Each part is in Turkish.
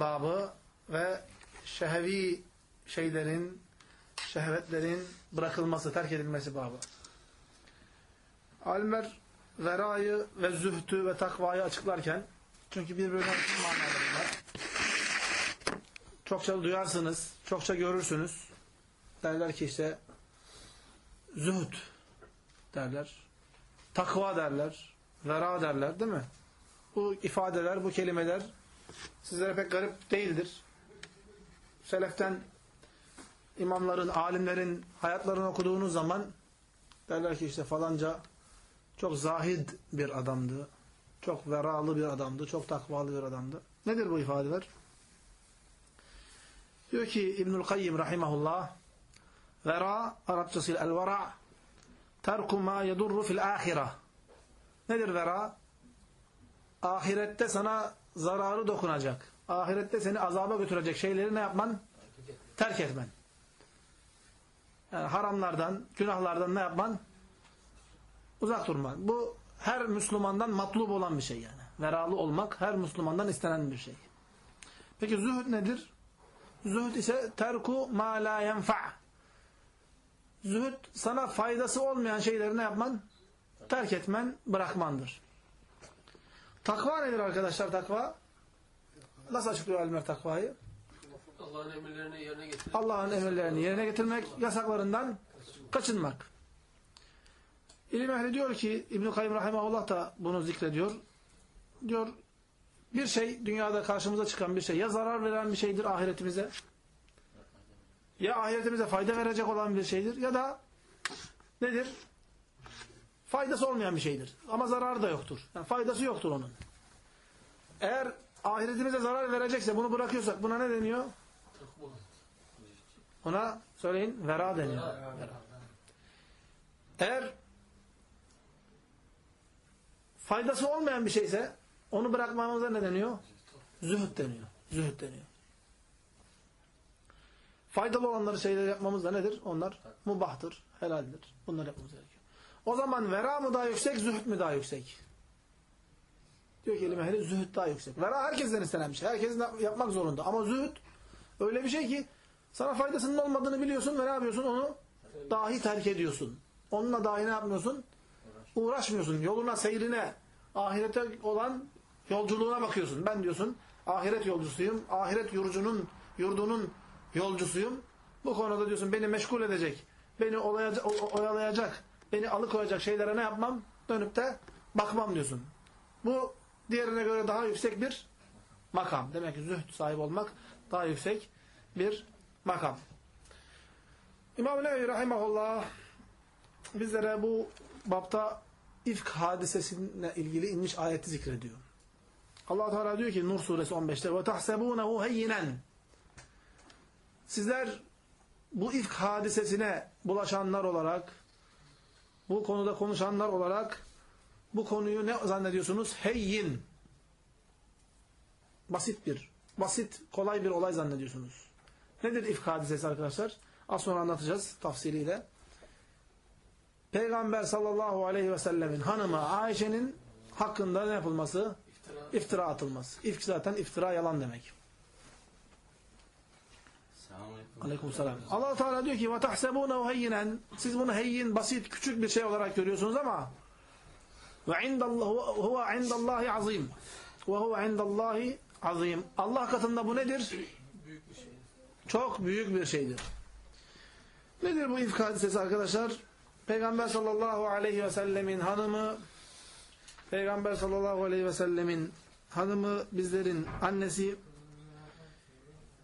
babı ve şehvi şeylerin, şehvetlerin bırakılması, terk edilmesi babı. Alimler verayı ve zühtü ve takvayı açıklarken çünkü birbirinden tüm manaları var. Çokça duyarsınız, çokça görürsünüz. Derler ki işte zühd derler. Takva derler. Vera derler değil mi? Bu ifadeler, bu kelimeler sizlere pek garip değildir. Seleften imamların, alimlerin hayatlarını okuduğunuz zaman derler ki işte falanca çok zahid bir adamdı. Çok veralı bir adamdı. Çok takvalı bir adamdı. Nedir bu ifadeler? Diyor ki İbnül Kayyim rahimahullah vera Arapçasıyla el-vera terku ma yedurru fil ahira nedir vera? ahirette sana zararı dokunacak. Ahirette seni azaba götürecek şeyleri ne yapman? Terk etmen. Yani haramlardan, günahlardan ne yapman? Uzak durman. Bu her Müslümandan matlub olan bir şey yani. Veralı olmak her Müslümandan istenen bir şey. Peki zühd nedir? Zühd ise terku ma la yenfa' Zühd sana faydası olmayan şeyleri ne yapman? Terk etmen, bırakmandır. Takva nedir arkadaşlar takva? Nasıl açıklıyor alimler takvayı? Allah'ın emirlerini yerine getirmek. Allah'ın emirlerini yerine getirmek, yasaklarından kaçınmak. İlim ehli diyor ki, İbn-i Kayyum Rahimahullah da bunu zikrediyor. Diyor, bir şey, dünyada karşımıza çıkan bir şey, ya zarar veren bir şeydir ahiretimize, ya ahiretimize fayda verecek olan bir şeydir, ya da nedir? Faydası olmayan bir şeydir. Ama zararı da yoktur. Yani faydası yoktur onun. Eğer ahiretimize zarar verecekse, bunu bırakıyorsak, buna ne deniyor? Ona söyleyin vera deniyor. Eğer faydası olmayan bir şeyse onu bırakmamıza ne deniyor? Zühd deniyor. Zühd deniyor. Faydalı olanları şeyleri yapmamız da nedir? Onlar mubahtır, helaldir. Bunları yapmamız gerekiyor. O zaman vera mı daha yüksek, zühd mü daha yüksek? Diyor ki ilim ehli zühd daha yüksek. Vera herkesten istenen bir şey. Herkes yapmak zorunda. Ama zühd öyle bir şey ki sana faydasının olmadığını biliyorsun ve ne yapıyorsun? Onu dahi terk ediyorsun. Onunla dahi ne yapmıyorsun? Uğraşmıyorsun. Yoluna, seyrine, ahirete olan yolculuğuna bakıyorsun. Ben diyorsun ahiret yolcusuyum. Ahiret yurcunun, yurdunun yolcusuyum. Bu konuda diyorsun beni meşgul edecek, beni oyalayacak, beni alıkoyacak şeylere ne yapmam? Dönüp de bakmam diyorsun. Bu diğerine göre daha yüksek bir makam. Demek ki zühd sahibi olmak daha yüksek bir makam. İmam-ı Nevi Rahimahullah bizlere bu bapta ifk hadisesine ilgili inmiş ayeti zikrediyor. allah Teala diyor ki Nur suresi 15'te وَتَحْسَبُونَهُ هَيِّنًا Sizler bu ifk hadisesine bulaşanlar olarak bu konuda konuşanlar olarak bu konuyu ne zannediyorsunuz? Heyyin. Basit bir, basit, kolay bir olay zannediyorsunuz. Nedir ifk hadisesi arkadaşlar? Az sonra anlatacağız tafsiliyle. Peygamber sallallahu aleyhi ve sellemin hanımı Ayşe'nin hakkında ne yapılması? İftira. İftira atılması. İfk zaten iftira yalan demek. Aleyküm selam. allah Teala diyor ki وَتَحْسَبُونَهُ هَيِّنًا Siz bunu heyyin, basit, küçük bir şey olarak görüyorsunuz ama وَعِنْدَ اللّٰهِ هُوَ عِنْدَ اللّٰهِ عَظِيمٌ وَهُوَ عِنْدَ اللّٰهِ azim. Allah katında bu nedir? Büyük bir şey. Çok büyük bir şeydir. Nedir bu ifk hadisesi arkadaşlar? Peygamber sallallahu aleyhi ve sellemin hanımı, Peygamber sallallahu aleyhi ve sellemin hanımı, bizlerin annesi,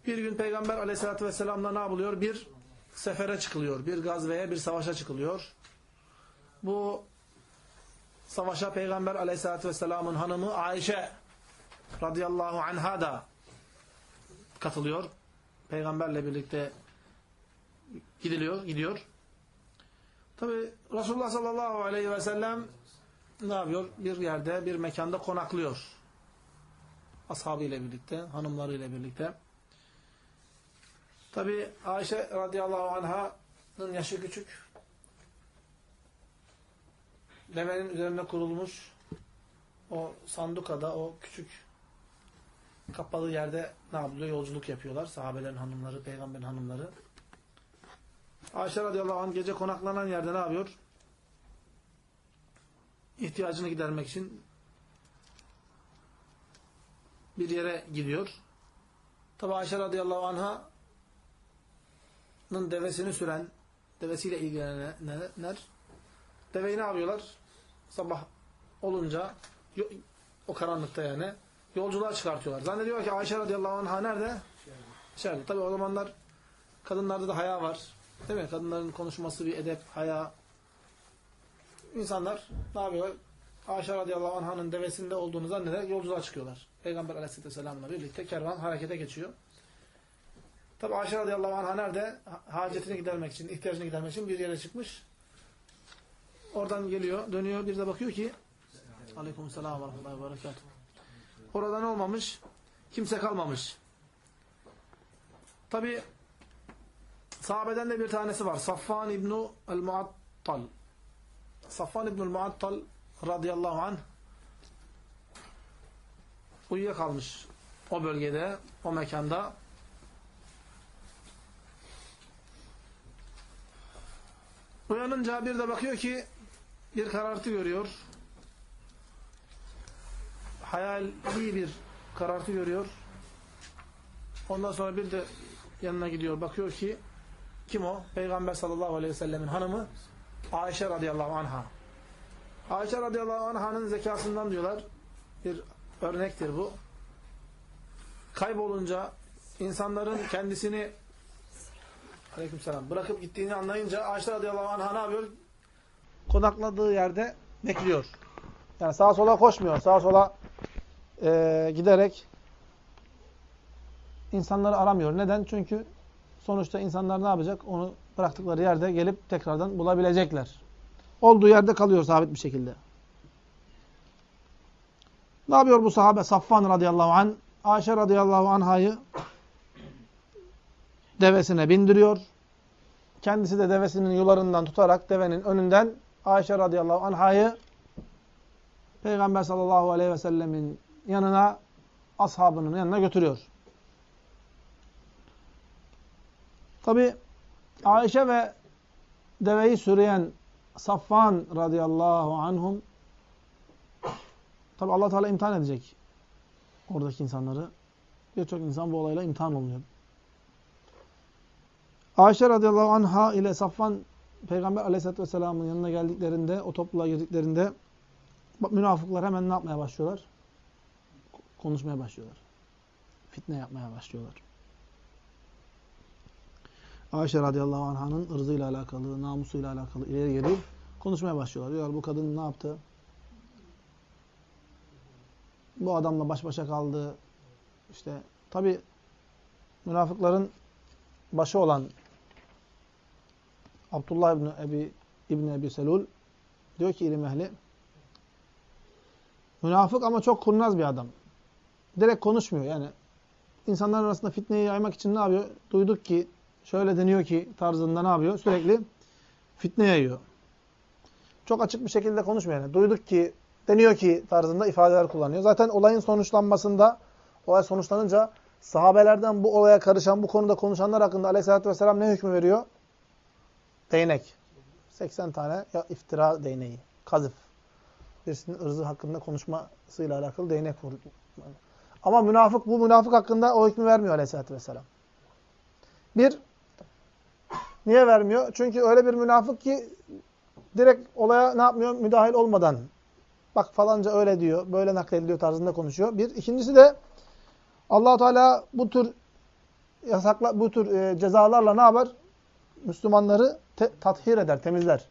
bir gün Peygamber aleyhissalatü vesselamla ne yapılıyor? Bir sefere çıkılıyor, bir gazveye, bir savaşa çıkılıyor. Bu savaşa Peygamber aleyhissalatü vesselamın hanımı Ayşe radıyallahu anha da katılıyor. Peygamberle birlikte gidiliyor, gidiyor. Tabi Resulullah sallallahu aleyhi ve sellem ne yapıyor? Bir yerde, bir mekanda konaklıyor. Ashabıyla birlikte, hanımlarıyla birlikte. Tabi Ayşe radıyallahu anh'ın yaşı küçük. Devenin üzerine kurulmuş o sandukada, o küçük kapalı yerde ne yapılıyor? Yolculuk yapıyorlar. Sahabelerin hanımları, peygamberin hanımları. Ayşe radıyallahu anh gece konaklanan yerde ne yapıyor? İhtiyacını gidermek için bir yere gidiyor. Tabi Ayşe radıyallahu anh'ın devesini süren, devesiyle ilgilenenler deveyi ne yapıyorlar? Sabah olunca o karanlıkta yani yolculuğa çıkartıyorlar. Zannediyor ki Ayşe radıyallahu anh'a nerede? İçeride. Tabi o zamanlar kadınlarda da haya var. Değil mi? Kadınların konuşması bir edep, haya. İnsanlar ne yapıyor? Ayşe radıyallahu anh'ın devesinde olduğunu zannederek yolculuğa çıkıyorlar. Peygamber aleyhisselatü vesselam'la birlikte kervan harekete geçiyor. Tabi Ayşe radıyallahu anh'a nerede? Hacetini gidermek için, ihtiyacını gidermek için bir yere çıkmış. Oradan geliyor, dönüyor. Bir de bakıyor ki Aleykümselam ve rahmetullahi ve berekatuhu. Orada ne olmamış? Kimse kalmamış. Tabi sahabeden de bir tanesi var. Safvan İbnu el-Muattal. Safvan İbnu el-Muattal radıyallahu anh uyuyakalmış o bölgede, o mekanda. Uyanınca bir de bakıyor ki bir karartı görüyor. Hayali bir karartı görüyor. Ondan sonra bir de yanına gidiyor. Bakıyor ki kim o? Peygamber sallallahu aleyhi ve sellemin hanımı Ayşe radıyallahu anha. Ayşe radıyallahu anh'ın zekasından diyorlar. Bir örnektir bu. Kaybolunca insanların kendisini aleykümselam bırakıp gittiğini anlayınca Ayşe radıyallahu anh'a ne yapıyor? Konakladığı yerde bekliyor. Yani sağa sola koşmuyor. Sağa sola e, giderek insanları aramıyor. Neden? Çünkü sonuçta insanlar ne yapacak? Onu bıraktıkları yerde gelip tekrardan bulabilecekler. Olduğu yerde kalıyor sabit bir şekilde. Ne yapıyor bu sahabe? Safvan radıyallahu anh, Ayşe radıyallahu anhayı devesine bindiriyor. Kendisi de devesinin yularından tutarak devenin önünden Ayşe radıyallahu anhayı Peygamber sallallahu aleyhi ve sellemin yanına, ashabının yanına götürüyor. Tabi Ayşe ve deveyi süreyen Safvan radıyallahu anhum tabi allah Teala imtihan edecek oradaki insanları. Birçok insan bu olayla imtihan oluyor. Ayşe radıyallahu anha ile Safvan Peygamber aleyhisselatü vesselamın yanına geldiklerinde, o topluluğa girdiklerinde münafıklar hemen ne yapmaya başlıyorlar? Konuşmaya başlıyorlar. Fitne yapmaya başlıyorlar. Ayşe radıyallahu anh'ın ırzıyla alakalı, namusuyla alakalı ileri geri konuşmaya başlıyorlar. Diyorlar bu kadın ne yaptı? Bu adamla baş başa kaldı. İşte tabi münafıkların başı olan Abdullah İbni Ebi, İbni Ebi Selul diyor ki ilim ehli münafık ama çok kurnaz bir adam. Direkt konuşmuyor yani. İnsanların arasında fitneyi yaymak için ne yapıyor? Duyduk ki şöyle deniyor ki tarzında ne yapıyor? Sürekli fitne yayıyor. Çok açık bir şekilde konuşmuyor yani. Duyduk ki, deniyor ki tarzında ifadeler kullanıyor. Zaten olayın sonuçlanmasında, olay sonuçlanınca sahabelerden bu olaya karışan, bu konuda konuşanlar hakkında aleyhissalatü vesselam ne hükmü veriyor? Değnek. 80 tane ya iftira değneği. Kazıf. Birisinin ırzı hakkında konuşmasıyla alakalı değnek vurdu. Ama münafık bu münafık hakkında o hükmü vermiyor aleyhissalatü vesselam. Bir, niye vermiyor? Çünkü öyle bir münafık ki direkt olaya ne yapmıyor? Müdahil olmadan. Bak falanca öyle diyor, böyle naklediliyor tarzında konuşuyor. Bir. ikincisi de allah Teala bu tür yasakla, bu tür e, cezalarla ne yapar? Müslümanları te, tathir eder, temizler.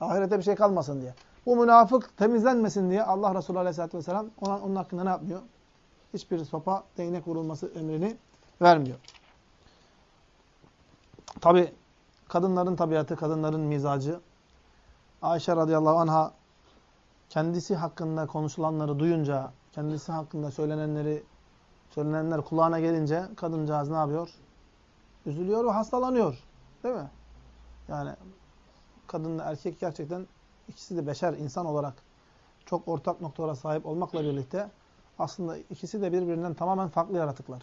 Ahirete bir şey kalmasın diye. Bu münafık temizlenmesin diye Allah Resulü Aleyhisselatü Vesselam ona, onun hakkında ne yapmıyor? Hiçbir sopa, değnek vurulması emrini vermiyor. Tabi kadınların tabiatı, kadınların mizacı. Ayşe radıyallahu anha kendisi hakkında konuşulanları duyunca, kendisi hakkında söylenenleri söylenenler kulağına gelince kadıncağız ne yapıyor? Üzülüyor ve hastalanıyor. Değil mi? Yani kadınla erkek gerçekten ikisi de beşer, insan olarak çok ortak noktalara sahip olmakla birlikte Aslında ikisi de birbirinden tamamen farklı yaratıklar.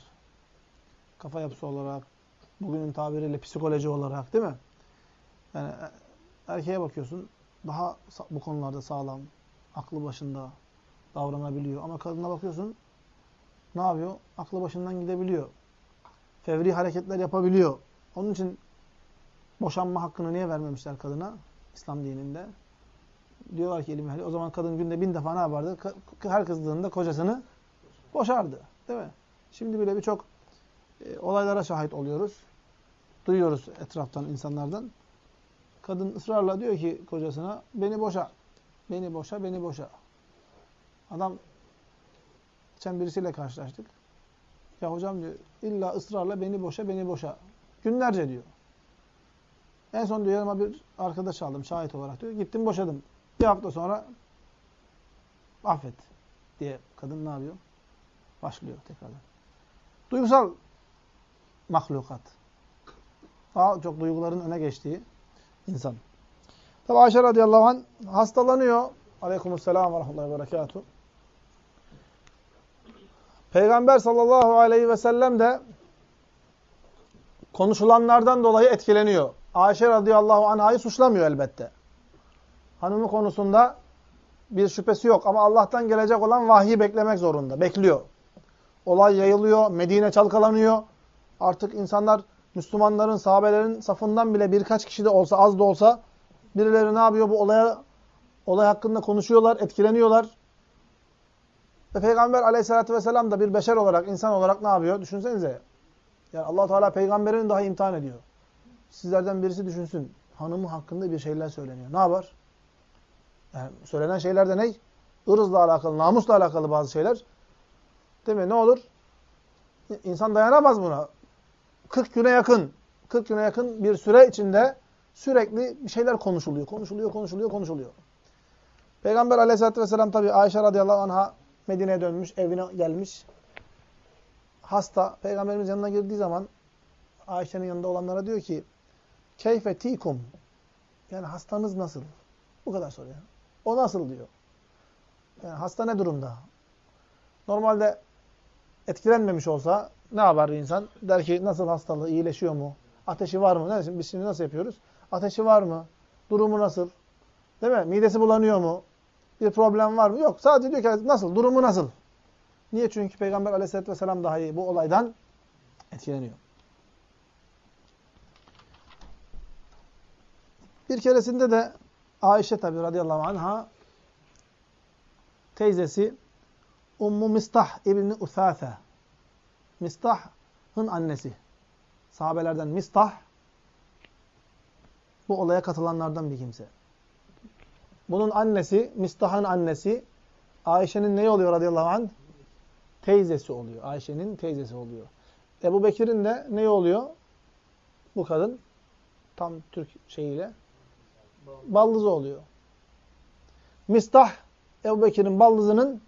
Kafa yapısı olarak, bugünün tabiriyle psikoloji olarak değil mi? Yani erkeğe bakıyorsun daha bu konularda sağlam, aklı başında davranabiliyor. Ama kadına bakıyorsun ne yapıyor? Aklı başından gidebiliyor. Fevri hareketler yapabiliyor. Onun için boşanma hakkını niye vermemişler kadına? İslam dininde. Diyorlar ki ilim ehli. O zaman kadın günde bin defa ne yapardı? Her kızdığında kocasını boşardı. Değil mi? Şimdi bile birçok e, olaylara şahit oluyoruz. Duyuyoruz etraftan insanlardan. Kadın ısrarla diyor ki kocasına beni boşa. Beni boşa, beni boşa. Adam geçen birisiyle karşılaştık. Ya hocam diyor illa ısrarla beni boşa, beni boşa. Günlerce diyor. En son diyor bir arkadaş aldım şahit olarak diyor. Gittim boşadım. Bir hafta sonra affet diye kadın ne yapıyor? Başlıyor tekrardan. Duygusal mahlukat. Daha çok duyguların öne geçtiği insan. Tabi Ayşe radıyallahu anh hastalanıyor. Aleykümselam ve rahmetullahi ve berekatuhu. Peygamber sallallahu aleyhi ve sellem de konuşulanlardan dolayı etkileniyor. Ayşe radıyallahu anh'ı suçlamıyor elbette. Hanımı konusunda bir şüphesi yok ama Allah'tan gelecek olan vahyi beklemek zorunda. Bekliyor. Olay yayılıyor, Medine çalkalanıyor. Artık insanlar Müslümanların, sahabelerin safından bile birkaç kişi de olsa, az da olsa birileri ne yapıyor? Bu olaya olay hakkında konuşuyorlar, etkileniyorlar. Ve Peygamber aleyhissalatü vesselam da bir beşer olarak, insan olarak ne yapıyor? Düşünsenize. Yani allah Teala peygamberini daha imtihan ediyor. Sizlerden birisi düşünsün. Hanımı hakkında bir şeyler söyleniyor. Ne yapar? Yani söylenen şeyler de ne? Irzla alakalı, namusla alakalı bazı şeyler. Değil mi? Ne olur? İnsan dayanamaz buna. 40 güne yakın, 40 güne yakın bir süre içinde sürekli bir şeyler konuşuluyor. Konuşuluyor, konuşuluyor, konuşuluyor. Peygamber aleyhissalatü vesselam tabi Ayşe radıyallahu anh'a Medine'ye dönmüş, evine gelmiş. Hasta. Peygamberimiz yanına girdiği zaman Ayşe'nin yanında olanlara diyor ki Keyfe tikum Yani hastanız nasıl? Bu kadar soruyor. O nasıl diyor. Yani hasta ne durumda? Normalde etkilenmemiş olsa ne yapar insan? Der ki nasıl hastalığı, iyileşiyor mu? Ateşi var mı? Ne? Biz şimdi nasıl yapıyoruz? Ateşi var mı? Durumu nasıl? Değil mi? Midesi bulanıyor mu? Bir problem var mı? Yok. Sadece diyor ki nasıl? Durumu nasıl? Niye? Çünkü Peygamber aleyhissalatü vesselam dahi bu olaydan etkileniyor. Bir keresinde de Ayşe tabi radıyallahu anha teyzesi Ummu Mistah İbni Usâfe Mistah'ın annesi. Sahabelerden Mistah bu olaya katılanlardan bir kimse. Bunun annesi, Mistah'ın annesi Ayşe'nin neyi oluyor radıyallahu anh? Teyzesi oluyor. Ayşe'nin teyzesi oluyor. Ebu Bekir'in de neyi oluyor? Bu kadın tam Türk şeyiyle baldızı oluyor. Mistah Ebu Bekir'in baldızının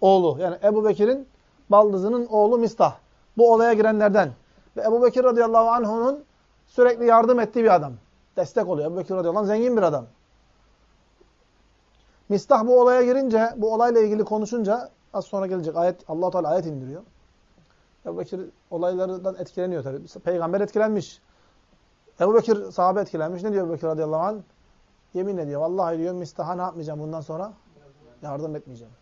oğlu. Yani Ebu Bekir'in baldızının oğlu Mistah. Bu olaya girenlerden. Ve Ebu Bekir radıyallahu anh'unun sürekli yardım ettiği bir adam. Destek oluyor. Ebu Bekir radıyallahu anh zengin bir adam. Mistah bu olaya girince, bu olayla ilgili konuşunca az sonra gelecek ayet Allah Teala ayet indiriyor. Ebu Bekir olaylardan etkileniyor tabii. Peygamber etkilenmiş. Ebu Bekir sahabe etkilenmiş. Ne diyor Ebu Bekir radıyallahu anh? Yemin ediyor. Vallahi diyor Mistah'a ne yapmayacağım bundan sonra? Yardım etmeyeceğim.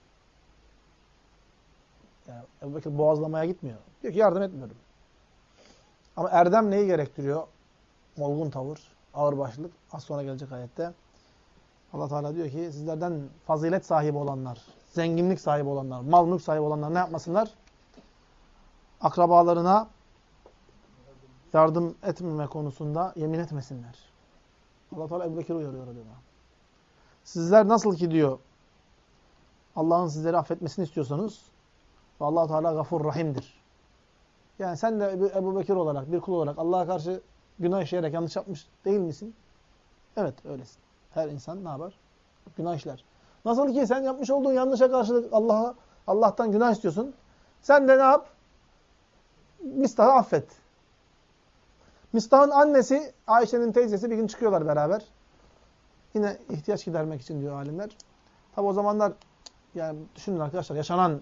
Yani Ebu Bekir boğazlamaya gitmiyor. Diyor ki yardım etmiyorum. Ama erdem neyi gerektiriyor? Olgun tavır, ağırbaşlılık. Az sonra gelecek ayette. Allah Teala diyor ki sizlerden fazilet sahibi olanlar, zenginlik sahibi olanlar, mal mülk sahibi olanlar ne yapmasınlar? Akrabalarına yardım etmeme konusunda yemin etmesinler. Allah Teala Ebu Bekir uyarıyor diyor. Sizler nasıl ki diyor Allah'ın sizleri affetmesini istiyorsanız ve allah Teala gafur rahimdir. Yani sen de Ebu Bekir olarak, bir kul olarak Allah'a karşı günah işleyerek yanlış yapmış değil misin? Evet, öylesin. Her insan ne yapar? Günah işler. Nasıl ki sen yapmış olduğun yanlışa karşılık Allah'a Allah'tan günah istiyorsun. Sen de ne yap? Mistah'ı affet. Mistah'ın annesi, Ayşe'nin teyzesi bir gün çıkıyorlar beraber. Yine ihtiyaç gidermek için diyor alimler. Tabi o zamanlar yani düşünün arkadaşlar yaşanan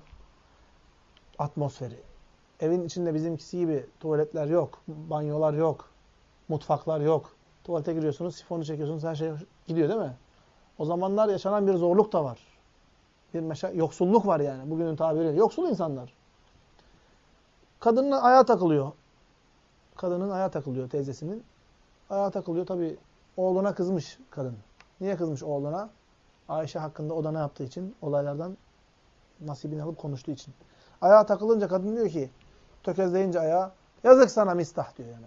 atmosferi. Evin içinde bizimkisi gibi tuvaletler yok, banyolar yok, mutfaklar yok. Tuvalete giriyorsunuz, sifonu çekiyorsunuz, her şey gidiyor değil mi? O zamanlar yaşanan bir zorluk da var. Bir yoksulluk var yani bugünün tabiriyle. Yoksul insanlar. Kadının ayağa takılıyor. Kadının ayağa takılıyor teyzesinin. Ayağa takılıyor tabii oğluna kızmış kadın. Niye kızmış oğluna? Ayşe hakkında o da ne yaptığı için? Olaylardan nasibini alıp konuştuğu için. Ayağa takılınca kadın diyor ki, tökezleyince ayağa, yazık sana mistah diyor yani.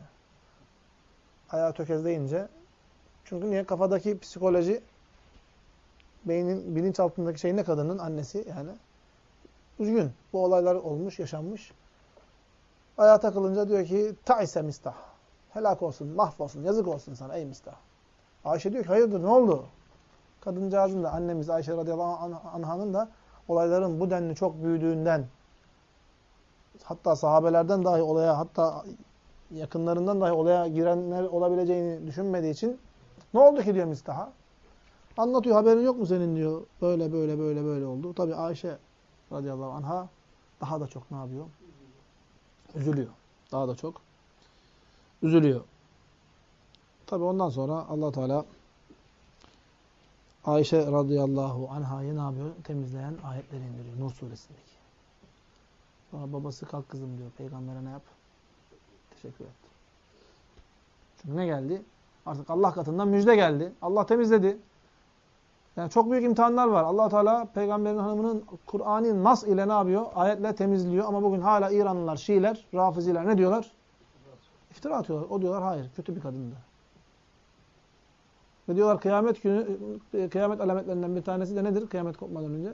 Ayağı tökezleyince, çünkü niye? Kafadaki psikoloji, beynin bilinç altındaki şey ne kadının? Annesi yani. Üzgün. Bu olaylar olmuş, yaşanmış. Ayağa takılınca diyor ki, ta'ise mistah. Helak olsun, mahvolsun, yazık olsun sana ey mistah. Ayşe diyor ki, hayırdır ne oldu? Kadıncağızın da annemiz Ayşe radıyallahu anh'ın da olayların bu denli çok büyüdüğünden hatta sahabelerden dahi olaya hatta yakınlarından dahi olaya girenler olabileceğini düşünmediği için ne oldu ki diyor Mistaha? Anlatıyor haberin yok mu senin diyor. Böyle böyle böyle böyle oldu. Tabi Ayşe radıyallahu anha daha da çok ne yapıyor? Üzülüyor. Daha da çok üzülüyor. Tabi ondan sonra allah Teala Ayşe radıyallahu anha'yı ne yapıyor? Temizleyen ayetleri indiriyor. Nur suresindeki. Sonra babası kalk kızım diyor. Peygamber'e ne yap? Teşekkür et. Çünkü ne geldi? Artık Allah katından müjde geldi. Allah temizledi. Yani çok büyük imtihanlar var. allah Teala peygamberin hanımının Kur'an'ı nas ile ne yapıyor? Ayetle temizliyor. Ama bugün hala İranlılar, Şiiler, Rafiziler ne diyorlar? İftira atıyorlar. O diyorlar hayır. Kötü bir kadındı. Ve diyorlar kıyamet günü, kıyamet alametlerinden bir tanesi de nedir? Kıyamet kopmadan önce.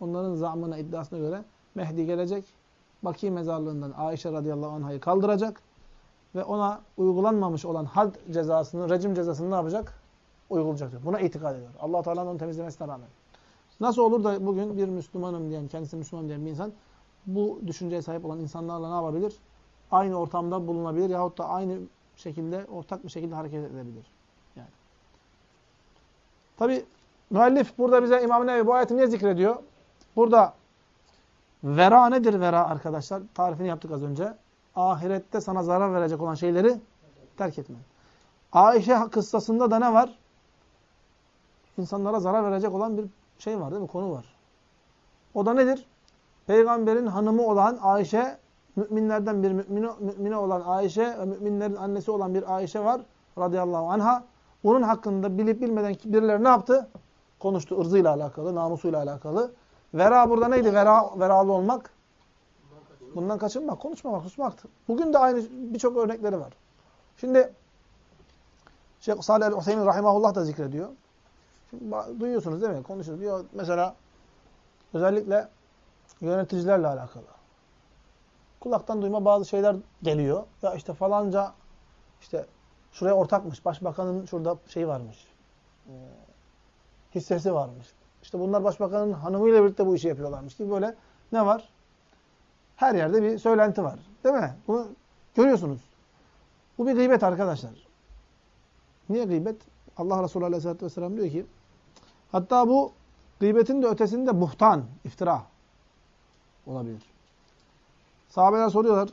Onların zamına, iddiasına göre Mehdi gelecek. Baki mezarlığından Ayşe radıyallahu anh'ı kaldıracak. Ve ona uygulanmamış olan had cezasını, rejim cezasını ne yapacak? Uygulayacak diyor. Buna itikad ediyor. allah Teala'nın onu temizlemesine rağmen. Nasıl olur da bugün bir Müslümanım diyen, kendisi Müslüman diyen bir insan bu düşünceye sahip olan insanlarla ne yapabilir? Aynı ortamda bulunabilir yahut da aynı şekilde, ortak bir şekilde hareket edebilir. Yani. Tabi müellif burada bize İmam Nevi bu ayeti niye zikrediyor? Burada vera nedir vera arkadaşlar? Tarifini yaptık az önce. Ahirette sana zarar verecek olan şeyleri terk etme. Ayşe kıssasında da ne var? İnsanlara zarar verecek olan bir şey var değil mi? Konu var. O da nedir? Peygamberin hanımı olan Ayşe, müminlerden bir mümine, mümine olan Ayşe ve müminlerin annesi olan bir Ayşe var radıyallahu anha. Onun hakkında bilip bilmeden birileri ne yaptı? Konuştu ırzıyla alakalı, namusuyla alakalı. Vera burada neydi? Vera, veralı olmak. Bundan kaçınmak, konuşmamak, susmaktı. Bugün de aynı birçok örnekleri var. Şimdi Şeyh Salih el-Hüseyin rahimahullah da zikrediyor. Duyuyorsunuz değil mi? Konuşuyoruz. Diyor, mesela özellikle yöneticilerle alakalı. Kulaktan duyma bazı şeyler geliyor. Ya işte falanca işte şuraya ortakmış. Başbakanın şurada şey varmış. E, hissesi varmış. İşte bunlar başbakanın hanımıyla birlikte bu işi yapıyorlarmış gibi böyle ne var? Her yerde bir söylenti var. Değil mi? Bunu görüyorsunuz. Bu bir gıybet arkadaşlar. Niye gıybet? Allah Resulü Aleyhisselatü Vesselam diyor ki hatta bu gıybetin de ötesinde buhtan, iftira olabilir. Sahabeler soruyorlar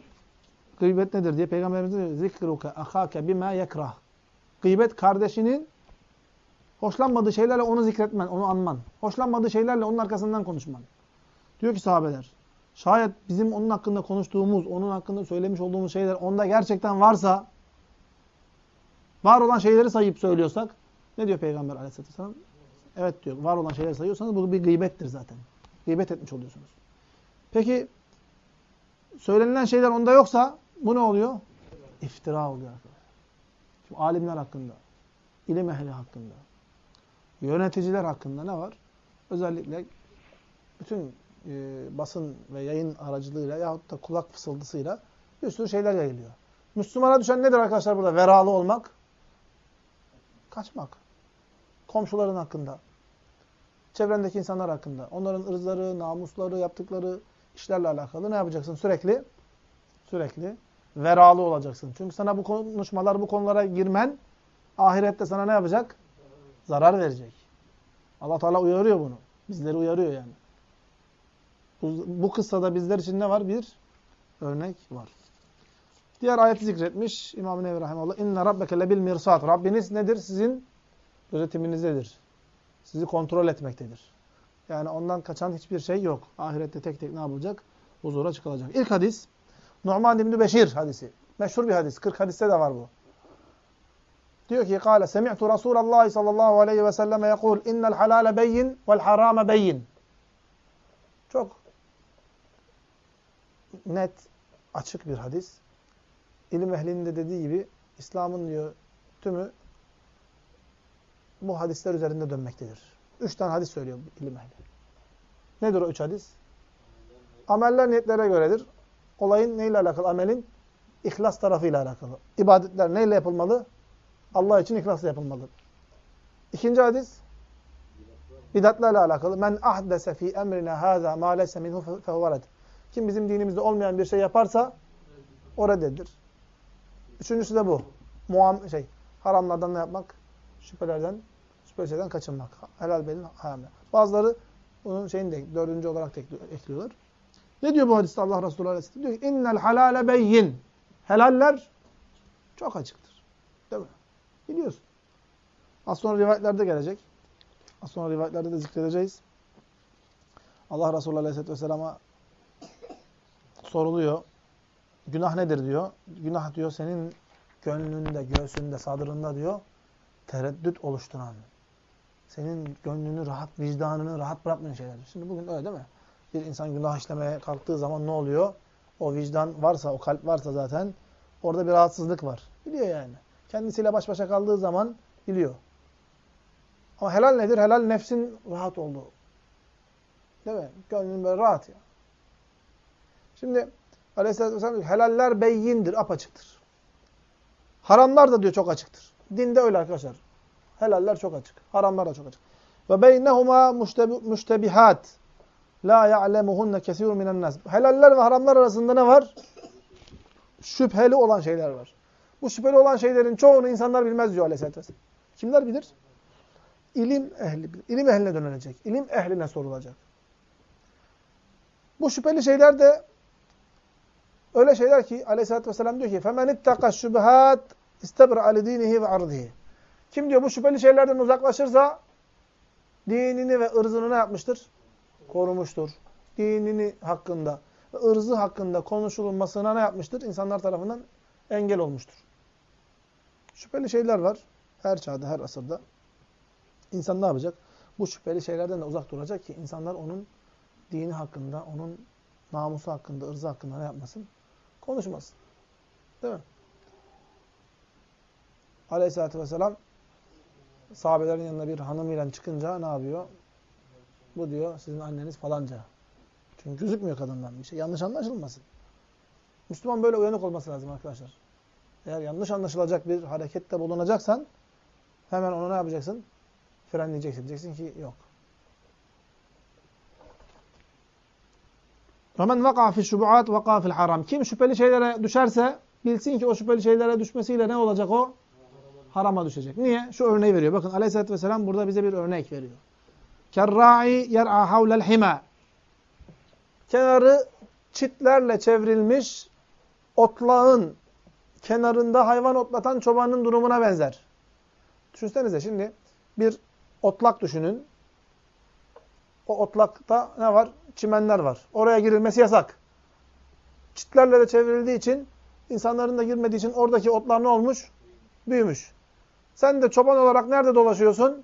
gıybet nedir diye. Peygamberimiz diyor zikruke ahake bima yekrah. Gıybet kardeşinin hoşlanmadığı şeylerle onu zikretmen, onu anman. Hoşlanmadığı şeylerle onun arkasından konuşman. Diyor ki sahabeler şayet bizim onun hakkında konuştuğumuz, onun hakkında söylemiş olduğumuz şeyler onda gerçekten varsa var olan şeyleri sayıp söylüyorsak ne diyor Peygamber aleyhisselatü vesselam? Evet diyor. Var olan şeyleri sayıyorsanız bu bir gıybettir zaten. Gıybet etmiş oluyorsunuz. Peki söylenilen şeyler onda yoksa bu ne oluyor? İftira oluyor arkadaşlar. Şimdi alimler hakkında, ilim ehli hakkında, yöneticiler hakkında ne var? Özellikle bütün e, basın ve yayın aracılığıyla yahut da kulak fısıldısıyla bir sürü şeyler yayılıyor. Müslümana düşen nedir arkadaşlar burada? Veralı olmak. Kaçmak. Komşuların hakkında. Çevrendeki insanlar hakkında. Onların ırzları, namusları, yaptıkları işlerle alakalı ne yapacaksın? Sürekli sürekli veralı olacaksın. Çünkü sana bu konuşmalar, bu konulara girmen ahirette sana ne yapacak? Zarar verecek. Allah Teala uyarıyor bunu. Bizleri uyarıyor yani. Bu, bu kıssada bizler için ne var? Bir örnek var. Diğer ayeti zikretmiş İmam-ı Nevi Rahimahullah. İnne rabbeke lebil mirsat. Rabbiniz nedir? Sizin gözetiminizdedir. Sizi kontrol etmektedir. Yani ondan kaçan hiçbir şey yok. Ahirette tek tek ne yapılacak? Huzura çıkılacak. İlk hadis Nu'man İbni Beşir hadisi. Meşhur bir hadis. 40 hadiste de var bu. Diyor ki kâle semi'tu Resulallah sallallahu aleyhi ve selleme yekul innel halale beyin vel harame beyin. Çok net, açık bir hadis. İlim ehlinin de dediği gibi İslam'ın diyor tümü bu hadisler üzerinde dönmektedir. Üç tane hadis söylüyor ilim ehli. Nedir o üç hadis? Ameller niyetlere göredir. Olayın neyle alakalı? Amelin ihlas tarafıyla alakalı. İbadetler neyle yapılmalı? Allah için ihlasla yapılmalı. İkinci hadis bidatlarla alakalı. Men ahdese fi emrina haza ma leyse minhu fehuvaret. Kim bizim dinimizde olmayan bir şey yaparsa o reddedilir. Üçüncüsü de bu. Muam şey, haramlardan ne yapmak? Şüphelerden, şüpheli şeyden kaçınmak. Helal belin haramlar. Bazıları bunun şeyini de dördüncü olarak ekliyorlar. Ne diyor bu hadiste Allah Resulü Aleyhisselam? Diyor ki innel halale beyyin. Helaller çok açıktır. Değil mi? Biliyorsun. Az sonra rivayetlerde gelecek. Az sonra rivayetlerde de zikredeceğiz. Allah Resulü Aleyhisselatü Vesselam'a soruluyor. Günah nedir diyor. Günah diyor senin gönlünde, göğsünde, sadrında diyor tereddüt oluşturan, senin gönlünü rahat, vicdanını rahat bırakmayan şeylerdir. Şimdi bugün öyle değil mi? Bir insan günah işlemeye kalktığı zaman ne oluyor? O vicdan varsa, o kalp varsa zaten orada bir rahatsızlık var. Biliyor yani. Kendisiyle baş başa kaldığı zaman biliyor. Ama helal nedir? Helal nefsin rahat olduğu. Değil mi? Gönlün böyle rahat ya. Şimdi Aleyhisselatü Vesselam diyor helaller beyindir, apaçıktır. Haramlar da diyor çok açıktır. Dinde öyle arkadaşlar. Helaller çok açık. Haramlar da çok açık. Ve beynehuma müştebihat. La ya'lemuhunne kesirun minen nas. Helaller ve haramlar arasında ne var? Şüpheli olan şeyler var. Bu şüpheli olan şeylerin çoğunu insanlar bilmez diyor Aleyhisselatü Vesselam. Kimler bilir? İlim ehli bilir. İlim ehline dönülecek. İlim ehline sorulacak. Bu şüpheli şeyler de öyle şeyler ki Aleyhisselatü Vesselam diyor ki فَمَنِ اتَّقَ الشُّبْهَاتِ İstebra ali dinihi ve ardihi. Kim diyor bu şüpheli şeylerden uzaklaşırsa dinini ve ırzını ne yapmıştır? Korumuştur. Dinini hakkında ve ırzı hakkında konuşulmasına ne yapmıştır? İnsanlar tarafından engel olmuştur. Şüpheli şeyler var. Her çağda, her asırda. İnsan ne yapacak? Bu şüpheli şeylerden de uzak duracak ki insanlar onun dini hakkında, onun namusu hakkında, ırzı hakkında ne yapmasın? Konuşmasın. Değil mi? Aleyhisselatü Vesselam sahabelerin yanına bir hanımıyla çıkınca ne yapıyor? Bu diyor sizin anneniz falanca. Çünkü gözükmüyor kadından bir şey. Yanlış anlaşılmasın. Müslüman böyle uyanık olması lazım arkadaşlar. Eğer yanlış anlaşılacak bir harekette bulunacaksan hemen onu ne yapacaksın? Frenleyeceksin. Diyeceksin ki yok. وَمَنْ وَقَعَ فِي الشُّبُعَاتِ وَقَعَ فِي الْحَرَامِ Kim şüpheli şeylere düşerse bilsin ki o şüpheli şeylere düşmesiyle ne olacak o? harama düşecek. Niye? Şu örneği veriyor. Bakın Aleyhisselatü Vesselam burada bize bir örnek veriyor. Kerra'i yer'a havlel hima. Kenarı çitlerle çevrilmiş otlağın kenarında hayvan otlatan çobanın durumuna benzer. Düşünsenize şimdi bir otlak düşünün. O otlakta ne var? Çimenler var. Oraya girilmesi yasak. Çitlerle de çevrildiği için insanların da girmediği için oradaki otlar ne olmuş? Büyümüş. Sen de çoban olarak nerede dolaşıyorsun?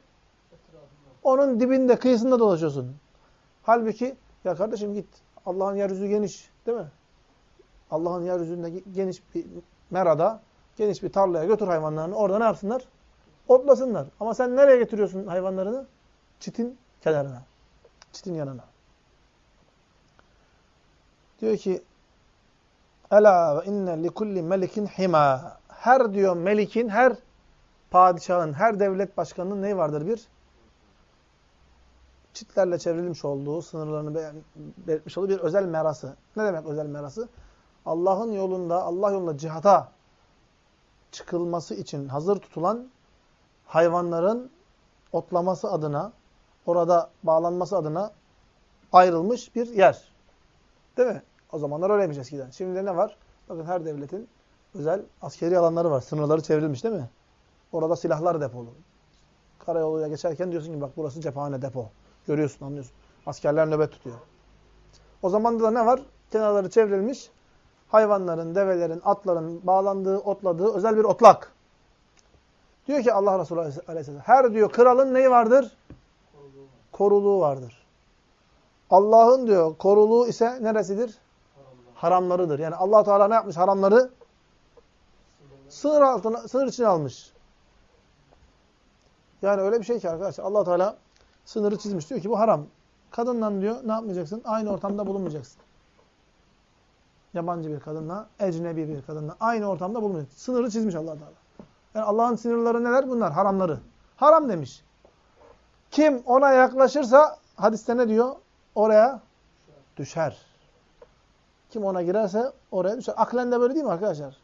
Onun dibinde, kıyısında dolaşıyorsun. Halbuki ya kardeşim git. Allah'ın yeryüzü geniş değil mi? Allah'ın yeryüzünde geniş bir merada, geniş bir tarlaya götür hayvanlarını. Orada ne yapsınlar? Otlasınlar. Ama sen nereye getiriyorsun hayvanlarını? Çitin kenarına. Çitin yanına. Diyor ki Ela ve inne likulli melikin hima. Her diyor melikin, her padişahın, her devlet başkanının neyi vardır? Bir çitlerle çevrilmiş olduğu, sınırlarını belirtmiş olduğu bir özel merası. Ne demek özel merası? Allah'ın yolunda, Allah yolunda cihata çıkılması için hazır tutulan hayvanların otlaması adına, orada bağlanması adına ayrılmış bir yer. Değil mi? O zamanlar öyleymiş eskiden. Şimdi ne var? Bakın her devletin özel askeri alanları var. Sınırları çevrilmiş değil mi? Orada silahlar depolu. Karayoluyla geçerken diyorsun ki bak burası cephane depo. Görüyorsun, anlıyorsun. Askerler nöbet tutuyor. O zaman da ne var? Kenarları çevrilmiş. Hayvanların, develerin, atların bağlandığı, otladığı özel bir otlak. Diyor ki Allah Resulü Aleyhisselam, her diyor kralın neyi vardır? Koruluğu vardır. Allah'ın diyor koruluğu ise neresidir? Haramlarıdır. Yani allah Teala ne yapmış? Haramları sınır altına, sınır içine almış. Yani öyle bir şey ki arkadaşlar allah Teala sınırı çizmiş. Diyor ki bu haram. Kadından diyor ne yapmayacaksın? Aynı ortamda bulunmayacaksın. Yabancı bir kadınla, ecnebi bir kadınla aynı ortamda bulunmayacaksın. Sınırı çizmiş allah Teala. Yani Allah'ın sınırları neler? Bunlar haramları. Haram demiş. Kim ona yaklaşırsa hadiste ne diyor? Oraya düşer. Kim ona girerse oraya düşer. Aklen de böyle değil mi arkadaşlar?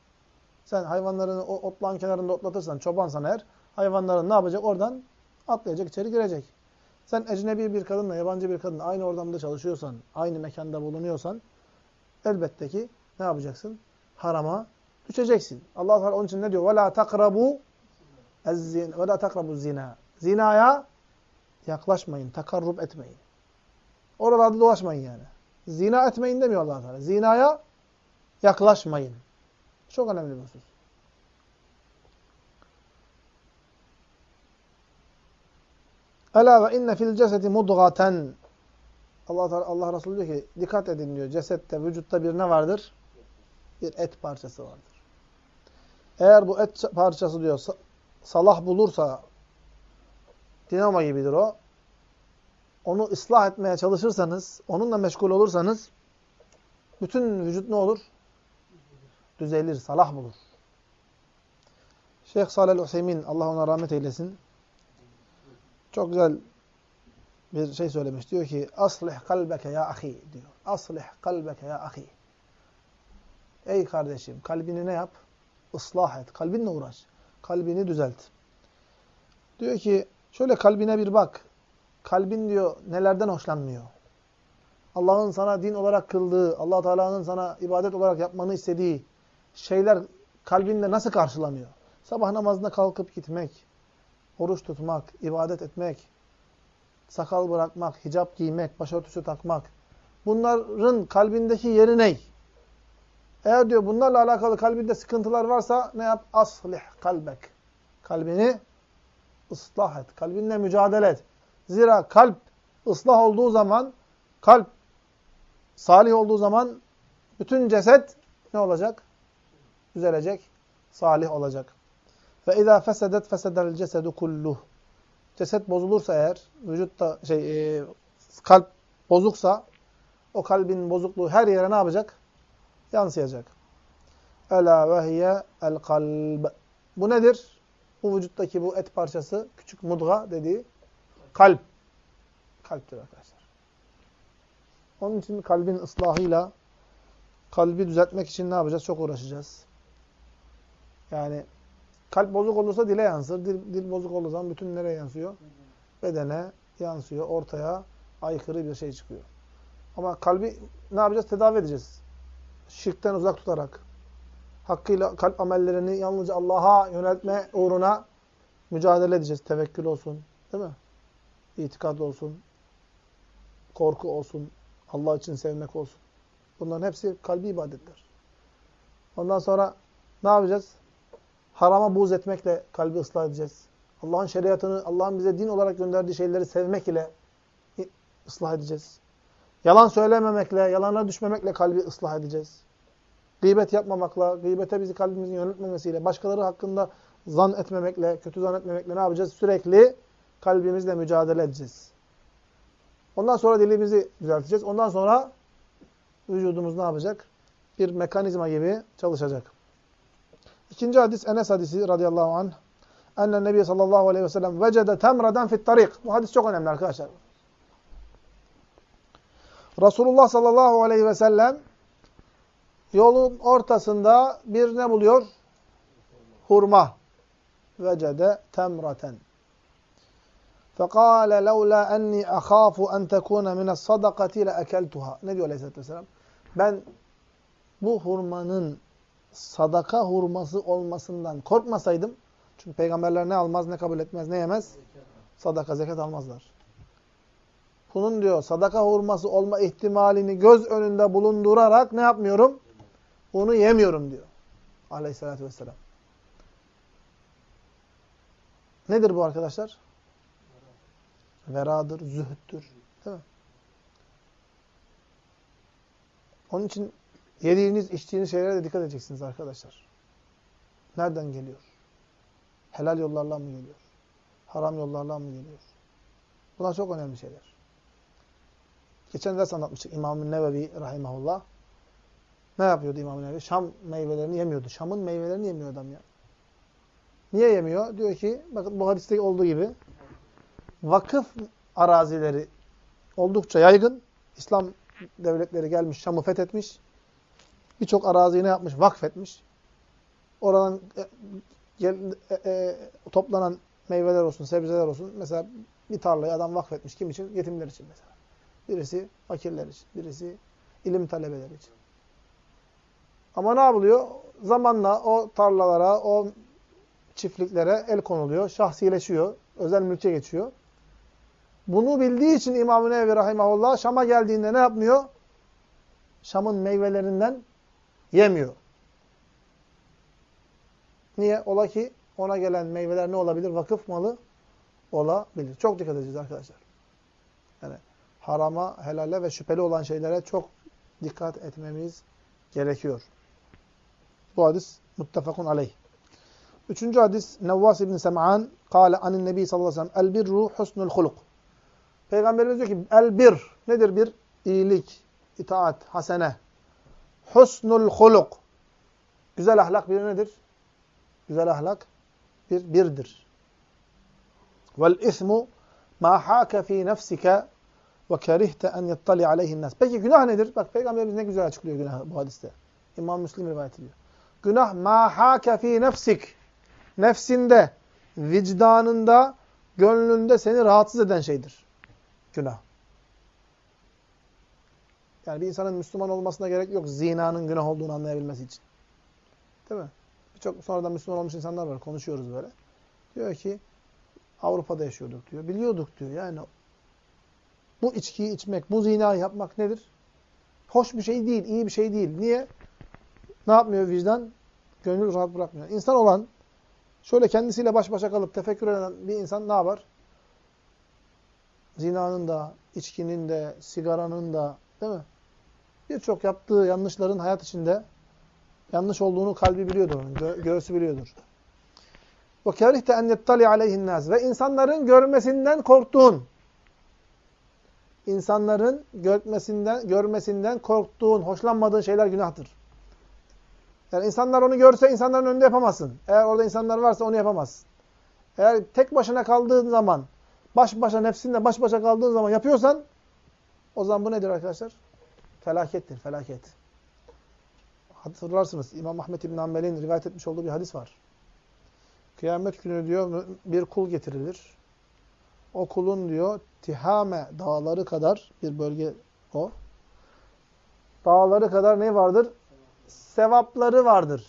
Sen hayvanlarını o otlağın kenarında otlatırsan, çobansan eğer, hayvanların ne yapacak? Oradan atlayacak, içeri girecek. Sen ecnebi bir kadınla, yabancı bir kadınla aynı ortamda çalışıyorsan, aynı mekanda bulunuyorsan, elbette ki ne yapacaksın? Harama düşeceksin. Allah Teala onun için ne diyor? وَلَا تَقْرَبُوا وَلَا تَقْرَبُوا zina. Zinaya yaklaşmayın, takarrub etmeyin. Oralarda dolaşmayın yani. Zina etmeyin demiyor allah Teala. Zinaya yaklaşmayın. Çok önemli bir husus. Ela ve inne fil cesedi mudgaten. Allah Allah Resulü diyor ki dikkat edin diyor. Cesette, vücutta bir ne vardır? Bir et parçası vardır. Eğer bu et parçası diyor salah bulursa dinamo gibidir o. Onu ıslah etmeye çalışırsanız, onunla meşgul olursanız bütün vücut ne olur? Düzelir, salah bulur. Şeyh Salih Hüseyin Allah ona rahmet eylesin. Çok güzel bir şey söylemiş. Diyor ki aslih kalbeke ya ahi diyor. Aslih kalbeke ya ahi. Ey kardeşim kalbini ne yap? Islah et. Kalbinle uğraş. Kalbini düzelt. Diyor ki şöyle kalbine bir bak. Kalbin diyor nelerden hoşlanmıyor. Allah'ın sana din olarak kıldığı, allah Teala'nın sana ibadet olarak yapmanı istediği şeyler kalbinde nasıl karşılanıyor? Sabah namazına kalkıp gitmek, oruç tutmak, ibadet etmek, sakal bırakmak, hicap giymek, başörtüsü takmak. Bunların kalbindeki yeri ne? Eğer diyor bunlarla alakalı kalbinde sıkıntılar varsa ne yap? Aslih kalbek. Kalbini ıslah et. Kalbinle mücadele et. Zira kalp ıslah olduğu zaman, kalp salih olduğu zaman bütün ceset ne olacak? Düzelecek, salih olacak. Ve izâ fesedet fesedel cesedu kulluh. Ceset bozulursa eğer, vücutta şey e, kalp bozuksa o kalbin bozukluğu her yere ne yapacak? Yansıyacak. Ela ve hiye el kalb. Bu nedir? Bu vücuttaki bu et parçası küçük mudga dediği kalp. Kalptir arkadaşlar. Onun için kalbin ıslahıyla kalbi düzeltmek için ne yapacağız? Çok uğraşacağız. Yani kalp bozuk olursa dile yansır. Dil, dil bozuk olduğu zaman bütün nereye yansıyor? Bedene yansıyor. Ortaya aykırı bir şey çıkıyor. Ama kalbi ne yapacağız? Tedavi edeceğiz. Şirkten uzak tutarak. Hakkıyla kalp amellerini yalnızca Allah'a yöneltme uğruna mücadele edeceğiz. Tevekkül olsun. Değil mi? İtikad olsun. Korku olsun. Allah için sevmek olsun. Bunların hepsi kalbi ibadetler. Ondan sonra ne yapacağız? Harama buğz etmekle kalbi ıslah edeceğiz. Allah'ın şeriatını, Allah'ın bize din olarak gönderdiği şeyleri sevmek ile ıslah edeceğiz. Yalan söylememekle, yalana düşmemekle kalbi ıslah edeceğiz. Gıybet yapmamakla, gıybete bizi kalbimizin yönetmemesiyle, başkaları hakkında zan etmemekle, kötü zan etmemekle ne yapacağız? Sürekli kalbimizle mücadele edeceğiz. Ondan sonra dilimizi düzelteceğiz. Ondan sonra vücudumuz ne yapacak? Bir mekanizma gibi çalışacak. İkinci hadis Enes hadisi radıyallahu anh. Enne Nebi sallallahu aleyhi ve sellem vecede temradan fit tarik. Bu hadis çok önemli arkadaşlar. Resulullah sallallahu aleyhi ve sellem yolun ortasında bir ne buluyor? Hurma. Vecede temraten. فَقَالَ لَوْلَا أَنِّي أَخَافُ أَنْ تَكُونَ مِنَ الصَّدَقَةِ لَأَكَلْتُهَا Ne diyor Aleyhisselatü Vesselam? ben bu hurmanın sadaka hurması olmasından korkmasaydım, çünkü peygamberler ne almaz, ne kabul etmez, ne yemez? Sadaka, zekat almazlar. Bunun diyor sadaka hurması olma ihtimalini göz önünde bulundurarak ne yapmıyorum? Onu yemiyorum diyor. Aleyhissalatü vesselam. Nedir bu arkadaşlar? Veradır, zühttür. Değil mi? Onun için yediğiniz, içtiğiniz şeylere de dikkat edeceksiniz arkadaşlar. Nereden geliyor? Helal yollarla mı geliyor? Haram yollarla mı geliyor? Bunlar çok önemli şeyler. Geçen ders anlatmıştık İmam-ı Nevevi rahimahullah. Ne yapıyordu İmam-ı Nevevi? Şam meyvelerini yemiyordu. Şam'ın meyvelerini yemiyor adam ya. Niye yemiyor? Diyor ki, bakın bu hadiste olduğu gibi vakıf arazileri oldukça yaygın. İslam devletleri gelmiş, Şam'ı fethetmiş. Birçok araziyi ne yapmış? Vakfetmiş. Oradan e, e, e, toplanan meyveler olsun, sebzeler olsun. Mesela bir tarlayı adam vakfetmiş. Kim için? Yetimler için mesela. Birisi fakirler için, birisi ilim talebeleri için. Ama ne yapılıyor? Zamanla o tarlalara, o çiftliklere el konuluyor, şahsileşiyor, özel mülke geçiyor. Bunu bildiği için İmam-ı Nevevi Rahimahullah Şam'a geldiğinde ne yapmıyor? Şam'ın meyvelerinden yemiyor. Niye? Ola ki ona gelen meyveler ne olabilir? Vakıf malı olabilir. Çok dikkat edeceğiz arkadaşlar. Yani harama, helale ve şüpheli olan şeylere çok dikkat etmemiz gerekiyor. Bu hadis muttefakun aleyh. Üçüncü hadis Nevvas ibn Sem'an kâle anin nebi sallallahu aleyhi ve sellem el husnul huluk. Peygamberimiz diyor ki el bir nedir bir? İyilik, itaat, hasene. Husnul huluk. Güzel ahlak bir nedir? Güzel ahlak bir birdir. Vel ismu ma hake fi nefsike ve kerihte en yettali aleyhin nas. Peki günah nedir? Bak Peygamberimiz ne güzel açıklıyor günahı bu hadiste. İmam Müslim rivayet ediyor. Günah ma hake fi nefsik. Nefsinde, vicdanında, gönlünde seni rahatsız eden şeydir. Günah. Yani bir insanın Müslüman olmasına gerek yok zinanın günah olduğunu anlayabilmesi için. Değil mi? Birçok sonradan Müslüman olmuş insanlar var. Konuşuyoruz böyle. Diyor ki Avrupa'da yaşıyorduk diyor. Biliyorduk diyor. Yani bu içkiyi içmek, bu zinayı yapmak nedir? Hoş bir şey değil, iyi bir şey değil. Niye? Ne yapmıyor vicdan? Gönül rahat bırakmıyor. İnsan olan, şöyle kendisiyle baş başa kalıp tefekkür eden bir insan ne yapar? Zinanın da, içkinin de, sigaranın da, değil mi? Birçok yaptığı yanlışların hayat içinde yanlış olduğunu kalbi biliyordur, gö göğsü biliyordur. Ve kerihte en yettali aleyhin nas ve insanların görmesinden korktuğun insanların görmesinden görmesinden korktuğun, hoşlanmadığın şeyler günahtır. Yani insanlar onu görse insanların önünde yapamazsın. Eğer orada insanlar varsa onu yapamazsın. Eğer tek başına kaldığın zaman, baş başa nefsinle baş başa kaldığın zaman yapıyorsan o zaman bu nedir arkadaşlar? Felakettir, felaket. Hatırlarsınız İmam Ahmet İbn Hanbel'in rivayet etmiş olduğu bir hadis var. Kıyamet günü diyor bir kul getirilir. O kulun diyor Tihame dağları kadar bir bölge o. Dağları kadar ne vardır? Sevapları vardır.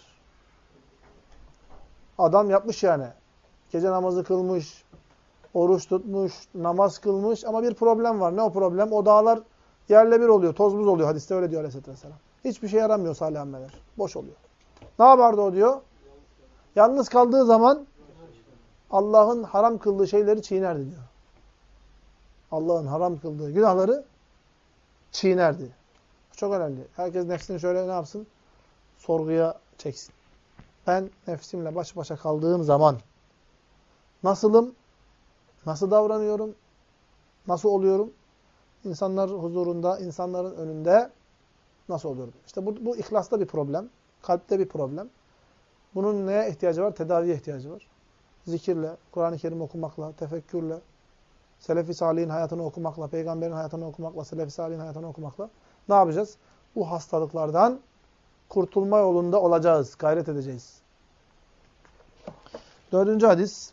Adam yapmış yani. Gece namazı kılmış, oruç tutmuş, namaz kılmış ama bir problem var. Ne o problem? O dağlar yerle bir oluyor, toz buz oluyor. Hadiste öyle diyor Aleyhisselatü Vesselam. Hiçbir şey yaramıyor salih ameller. Boş oluyor. Ne yapardı o diyor? Yalnız kaldığı zaman Allah'ın haram kıldığı şeyleri çiğnerdi diyor. Allah'ın haram kıldığı günahları çiğnerdi. Çok önemli. Herkes nefsini şöyle ne yapsın? Sorguya çeksin. Ben nefsimle baş başa kaldığım zaman nasılım? Nasıl davranıyorum? Nasıl oluyorum? İnsanlar huzurunda, insanların önünde nasıl oluyorum? İşte bu, bu ihlasta bir problem. Kalpte bir problem. Bunun neye ihtiyacı var? Tedaviye ihtiyacı var. Zikirle, Kur'an-ı Kerim okumakla, tefekkürle, Selefi Salih'in hayatını okumakla, Peygamberin hayatını okumakla, Selefi Salih'in hayatını okumakla ne yapacağız? Bu hastalıklardan kurtulma yolunda olacağız, gayret edeceğiz. Dördüncü hadis.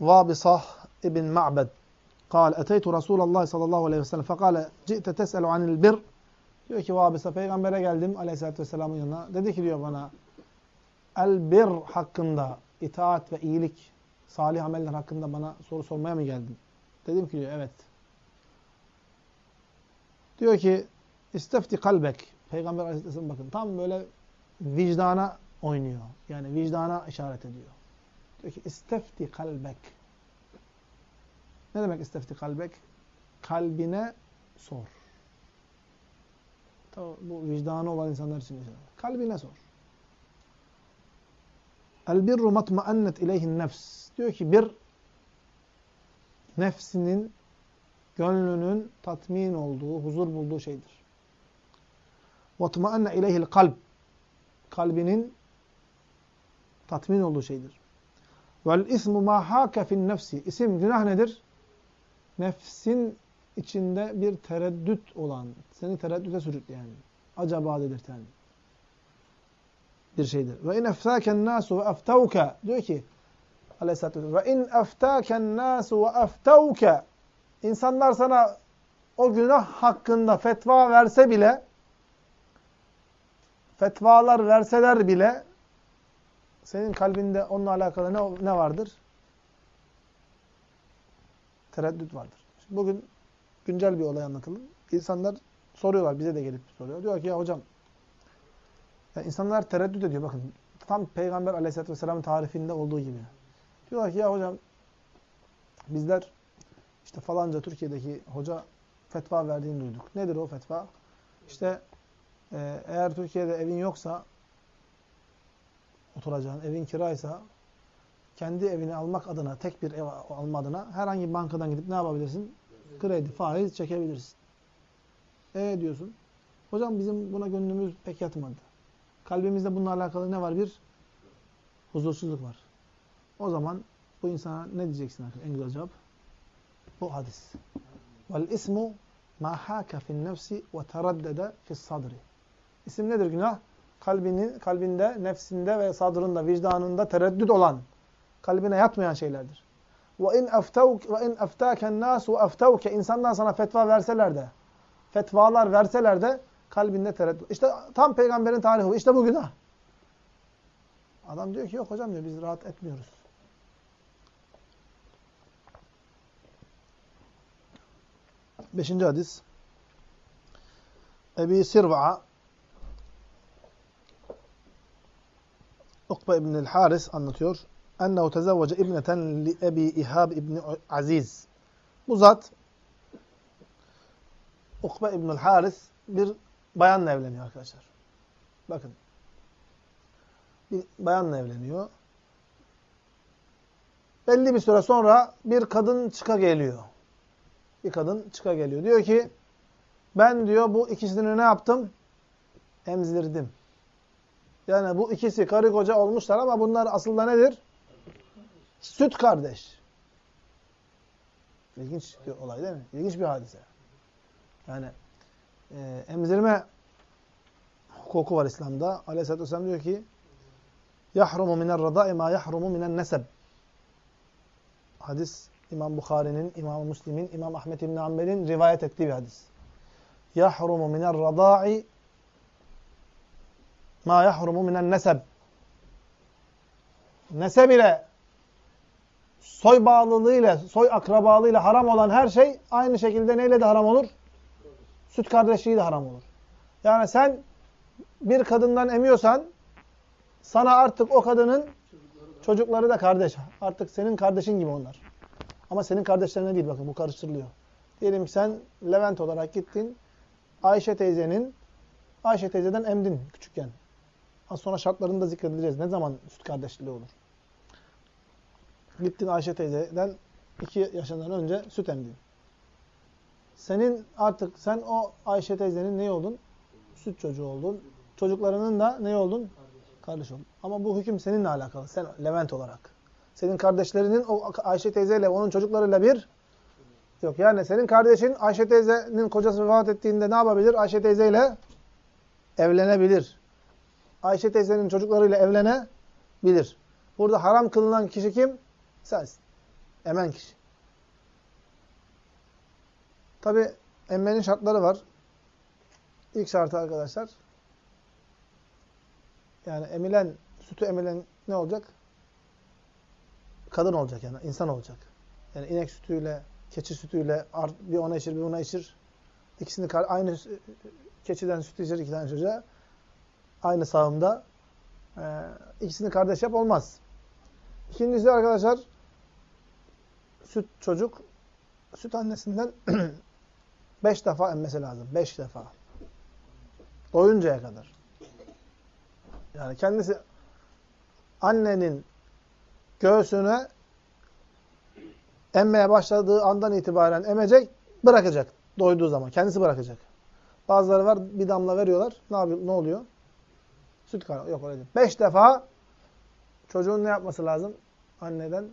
Vabisah ibn Ma'bed قال أتيت رسول الله صلى الله عليه وسلم فقال جئت تسأل عن البر diyor ki Vabisa peygambere geldim aleyhissalatü vesselamın yanına. Dedi ki diyor bana el bir hakkında itaat ve iyilik salih ameller hakkında bana soru sormaya mı geldin? Dedim ki diyor evet. Diyor ki istefti kalbek. Peygamber aleyhisselam bakın tam böyle vicdana oynuyor. Yani vicdana işaret ediyor. Diyor ki istefti kalbek. Ne demek istefti kalbek? Kalbine sor. Tabi bu vicdanı olan insanlar için. Kalbine sor. El birru matmaennet ileyhin nefs. Diyor ki bir nefsinin gönlünün tatmin olduğu, huzur bulduğu şeydir. وَطْمَأَنَّ اِلَيْهِ الْقَلْبِ Kalbinin tatmin olduğu şeydir. وَالْاِثْمُ مَا حَاكَ فِي النَّفْسِ İsim, günah nedir? Nefsin içinde bir tereddüt olan, seni tereddüte sürükleyen, acaba dedirten bir şeydir. Ve in eftâken nâsu ve eftevke diyor ki aleyhissalatü vesselam ve in eftâken nâsu ve eftevke insanlar sana o günah hakkında fetva verse bile fetvalar verseler bile senin kalbinde onunla alakalı ne, ne vardır? Tereddüt vardır. Bugün güncel bir olay anlatalım. İnsanlar soruyorlar, bize de gelip soruyor. Diyor ki ya hocam, ya insanlar tereddüt ediyor. Bakın tam Peygamber aleyhissalatü vesselamın tarifinde olduğu gibi. Diyorlar ki ya hocam, bizler işte falanca Türkiye'deki hoca fetva verdiğini duyduk. Nedir o fetva? İşte e, eğer Türkiye'de evin yoksa, oturacağın, evin kiraysa, kendi evini almak adına, tek bir ev alma adına herhangi bankadan gidip ne yapabilirsin? Kredi, faiz çekebilirsin. E diyorsun. Hocam bizim buna gönlümüz pek yatmadı. Kalbimizde bununla alakalı ne var? Bir huzursuzluk var. O zaman bu insana ne diyeceksin? En güzel cevap bu hadis. Vel ismu ma haka fi'n nefsi ve teraddede fi's sadri. İsim nedir günah? Kalbinin, kalbinde, nefsinde ve sadrında, vicdanında tereddüt olan, kalbine yatmayan şeylerdir. Ve in eftaken nas ve eftevke insanlar sana fetva verseler de, fetvalar verseler de kalbinde tereddüt. İşte tam peygamberin tarihi bu. İşte bu günah. Adam diyor ki yok hocam diyor biz rahat etmiyoruz. Beşinci hadis. Ebi Sirva'a Ukbe İbnül Haris anlatıyor. Ennehu tezevvece ibneten li Ebi İhab İbni Aziz. Bu zat Ukbe İbnül Haris bir bayanla evleniyor arkadaşlar. Bakın. Bir bayanla evleniyor. Belli bir süre sonra bir kadın çıka geliyor. Bir kadın çıka geliyor. Diyor ki ben diyor bu ikisini ne yaptım? Emzirdim. Yani bu ikisi karı koca olmuşlar ama bunlar aslında nedir? Süt kardeş. İlginç bir olay değil mi? İlginç bir hadise. Yani e, emzirme hukuku var İslam'da. Aleyhisselatü Vesselam diyor ki yahrumu miner radai ma yahrumu minen neseb. Hadis İmam Bukhari'nin, İmam Müslim'in, İmam Ahmet İbn Hanbel'in rivayet ettiği bir hadis. Yahrumu miner radai ma yahrumu minen neseb. Neseb ile soy bağlılığıyla, soy akrabalığıyla haram olan her şey aynı şekilde neyle de haram olur? Süt kardeşliği de haram olur. Yani sen bir kadından emiyorsan sana artık o kadının çocukları da kardeş. Artık senin kardeşin gibi onlar. Ama senin kardeşlerine değil bakın bu karıştırılıyor. Diyelim ki sen Levent olarak gittin Ayşe teyzenin Ayşe teyzeden emdin küçükken. Az sonra şartlarını da zikredeceğiz. Ne zaman süt kardeşliği olur? Gittin Ayşe teyzeden 2 yaşından önce süt emdin. Senin artık sen o Ayşe teyzenin ne oldun? Süt çocuğu oldun. Çocuklarının da ne oldun? Kardeş oldun. Ama bu hüküm seninle alakalı. Sen Levent olarak. Senin kardeşlerinin o Ayşe teyzeyle, onun çocuklarıyla bir yok. Yani senin kardeşin Ayşe teyzenin kocası vefat ettiğinde ne yapabilir? Ayşe teyzeyle evlenebilir. Ayşe teyzenin çocuklarıyla evlenebilir. Burada haram kılınan kişi kim? Sensin. Emen kişi. Tabi emmenin şartları var. İlk şartı arkadaşlar yani emilen, sütü emilen ne olacak? Kadın olacak yani, insan olacak. Yani inek sütüyle, keçi sütüyle bir ona içir, bir ona içir. İkisini aynı keçiden süt içir iki tane çocuğa. Aynı sağımda. Ee, ikisini kardeş yap olmaz. İkincisi arkadaşlar süt çocuk süt annesinden beş defa emmesi lazım. Beş defa. Doyuncaya kadar. Yani kendisi annenin göğsüne emmeye başladığı andan itibaren emecek, bırakacak. Doyduğu zaman. Kendisi bırakacak. Bazıları var bir damla veriyorlar. Ne yapıyor? Ne oluyor? Süt kaynıyor. Yok öyle değil. Beş defa çocuğun ne yapması lazım? Anneden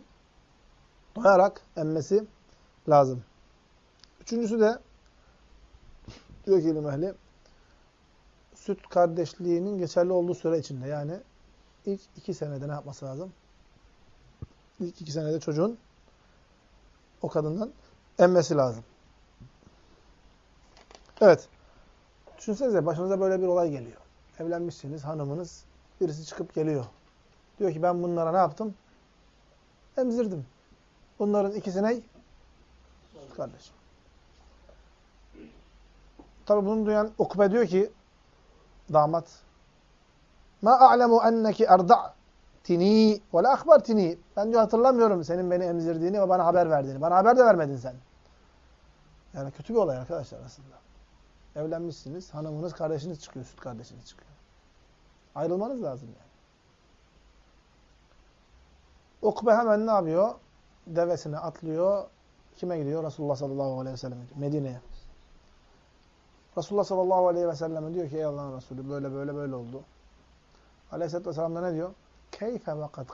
doyarak emmesi lazım. Üçüncüsü de diyor ki ilim ehli süt kardeşliğinin geçerli olduğu süre içinde yani ilk iki senede ne yapması lazım? İlk iki senede çocuğun o kadından emmesi lazım. Evet. Düşünsenize başınıza böyle bir olay geliyor. Evlenmişsiniz, hanımınız, birisi çıkıp geliyor. Diyor ki ben bunlara ne yaptım? Emzirdim. Bunların ikisi ne? Kardeşim. Tabi bunu duyan Ukbe diyor ki damat Ma a'lemu enneki erda'tini ve la akhbartini. Ben diyor hatırlamıyorum senin beni emzirdiğini ve bana haber verdiğini. Bana haber de vermedin sen. Yani kötü bir olay arkadaşlar aslında. Evlenmişsiniz, hanımınız, kardeşiniz çıkıyor, süt kardeşiniz çıkıyor. Ayrılmanız lazım yani. Ukbe hemen ne yapıyor? Devesine atlıyor. Kime gidiyor? Resulullah sallallahu aleyhi ve sellem Medine'ye. Resulullah sallallahu aleyhi ve sellem diyor ki ey Allah'ın Resulü böyle böyle böyle oldu. Aleyhisselatü vesselam da ne diyor? Keyfe ve kad.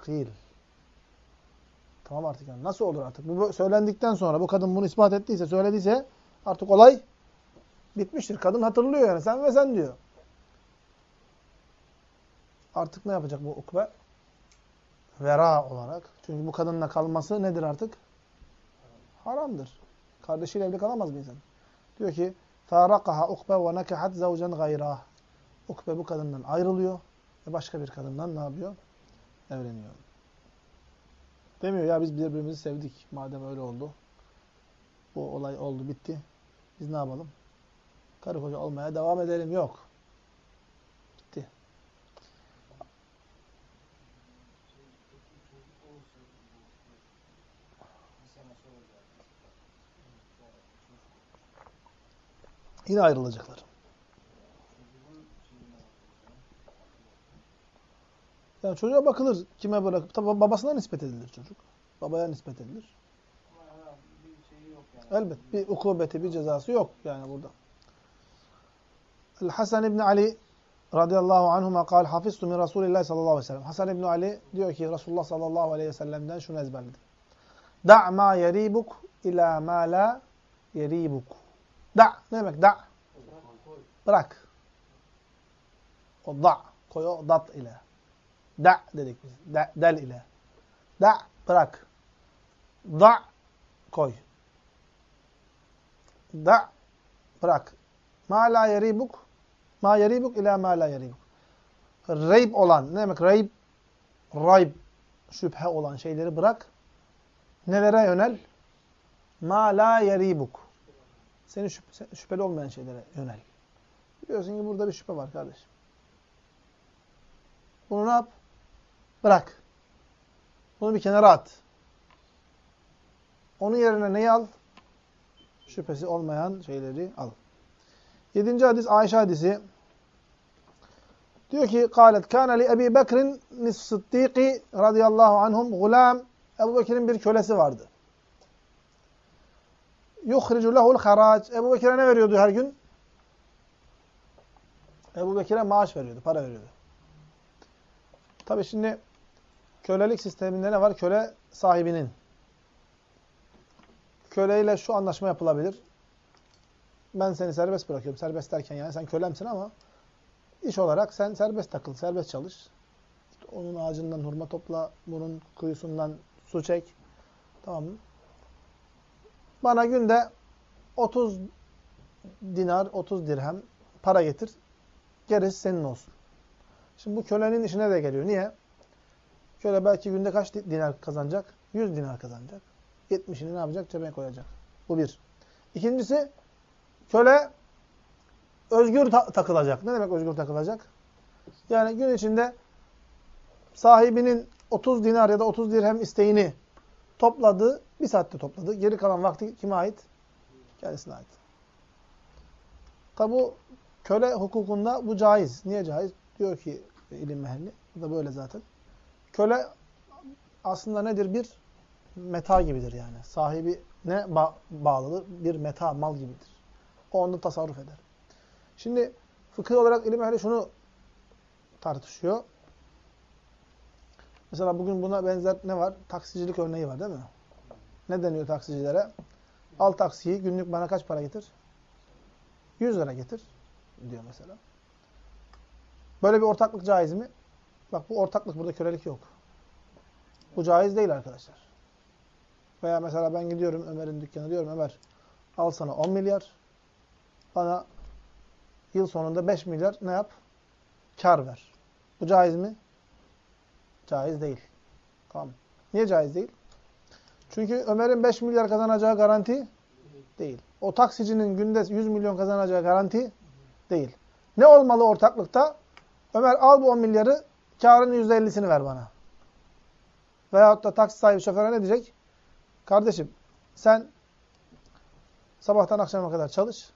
Tamam artık yani. Nasıl olur artık? Bu söylendikten sonra bu kadın bunu ispat ettiyse, söylediyse artık olay bitmiştir. Kadın hatırlıyor yani. Sen ve sen diyor. Artık ne yapacak bu ukbe? Vera olarak. Çünkü bu kadınla kalması nedir artık? Haramdır. Kardeşiyle evli kalamaz bir insan. Diyor ki فَارَقَهَا ukbe وَنَكَحَتْ زَوْجًا غَيْرَهِ Ukbe bu kadından ayrılıyor ve başka bir kadından ne yapıyor? Evleniyor. Demiyor ya biz birbirimizi sevdik. Madem öyle oldu. Bu olay oldu, bitti. Biz ne yapalım? Karı koca olmaya devam edelim. Yok. Bitti. Yine ayrılacaklar. Yani çocuğa bakılır. Kime bırakıp, tabi babasına nispet edilir çocuk. Babaya nispet edilir. Elbet. Bir ukubeti, bir cezası yok yani burada. El-Hasan İbni Ali radıyallahu anhuma kal hafiztu min Resulillah sallallahu aleyhi ve sellem. Hasan İbni Ali diyor ki Resulullah sallallahu aleyhi ve sellem'den şunu ezberledim. Da' ma yeribuk ila ma la yeribuk. Da' ne demek da'? Bırak. O da' koy o dat ile. Da' dedik biz. Da, del ile. Da' bırak. Da' koy. Da' bırak. Ma la yeribuk ma yeribuk ila ma la yeribuk. Reyb olan ne demek reyb? Rayb şüphe olan şeyleri bırak. Nelere yönel? Ma la yeribuk. Senin şüphe, şüpheli olmayan şeylere yönel. Biliyorsun ki burada bir şüphe var kardeşim. Bunu ne yap? Bırak. Bunu bir kenara at. Onun yerine neyi al? Şüphesi olmayan şeyleri al. Yedinci hadis Ayşe hadisi. Diyor ki, قالت كان لأبي بكر الصديق radıyallahu anhum gulam Ebu Bekir'in bir kölesi vardı. Yuhricu lehul harac. Ebu Bekir'e ne veriyordu her gün? Ebu Bekir'e maaş veriyordu, para veriyordu. Tabi şimdi kölelik sisteminde ne var? Köle sahibinin. Köleyle şu anlaşma yapılabilir. Ben seni serbest bırakıyorum. Serbest derken yani sen kölemsin ama iş olarak sen serbest takıl, serbest çalış. İşte onun ağacından hurma topla, bunun kuyusundan su çek. Tamam mı? Bana günde 30 dinar, 30 dirhem para getir. Gerisi senin olsun. Şimdi bu kölenin işine de geliyor. Niye? Köle belki günde kaç dinar kazanacak? 100 dinar kazanacak. 70'ini ne yapacak? Cebine koyacak. Bu bir. İkincisi köle özgür ta takılacak. Ne demek özgür takılacak? Yani gün içinde sahibinin 30 dinar ya da 30 dirhem isteğini topladı, bir saatte topladı. Geri kalan vakti kime ait? Kendisine ait. Tabi bu köle hukukunda bu caiz. Niye caiz? Diyor ki ilim ehli. Bu da böyle zaten. Köle aslında nedir? Bir meta gibidir yani. Sahibi ne ba bağlıdır? Bir meta, mal gibidir. O onda tasarruf eder. Şimdi fıkıh olarak ilim ehli şunu tartışıyor. Mesela bugün buna benzer ne var? Taksicilik örneği var değil mi? Ne deniyor taksicilere? Al taksiyi günlük bana kaç para getir? 100 lira getir diyor mesela. Böyle bir ortaklık caiz mi? Bak bu ortaklık burada kölelik yok. Bu caiz değil arkadaşlar. Veya mesela ben gidiyorum Ömer'in dükkanına diyorum Ömer al sana 10 milyar bana yıl sonunda 5 milyar ne yap? Kar ver. Bu caiz mi? Caiz değil. Tamam. Niye caiz değil? Çünkü Ömer'in 5 milyar kazanacağı garanti değil. O taksicinin günde 100 milyon kazanacağı garanti değil. Ne olmalı ortaklıkta? Ömer al bu 10 milyarı, karın %50'sini ver bana. Veyahut da taksi sahibi şoföre ne diyecek? Kardeşim sen sabahtan akşama kadar çalış.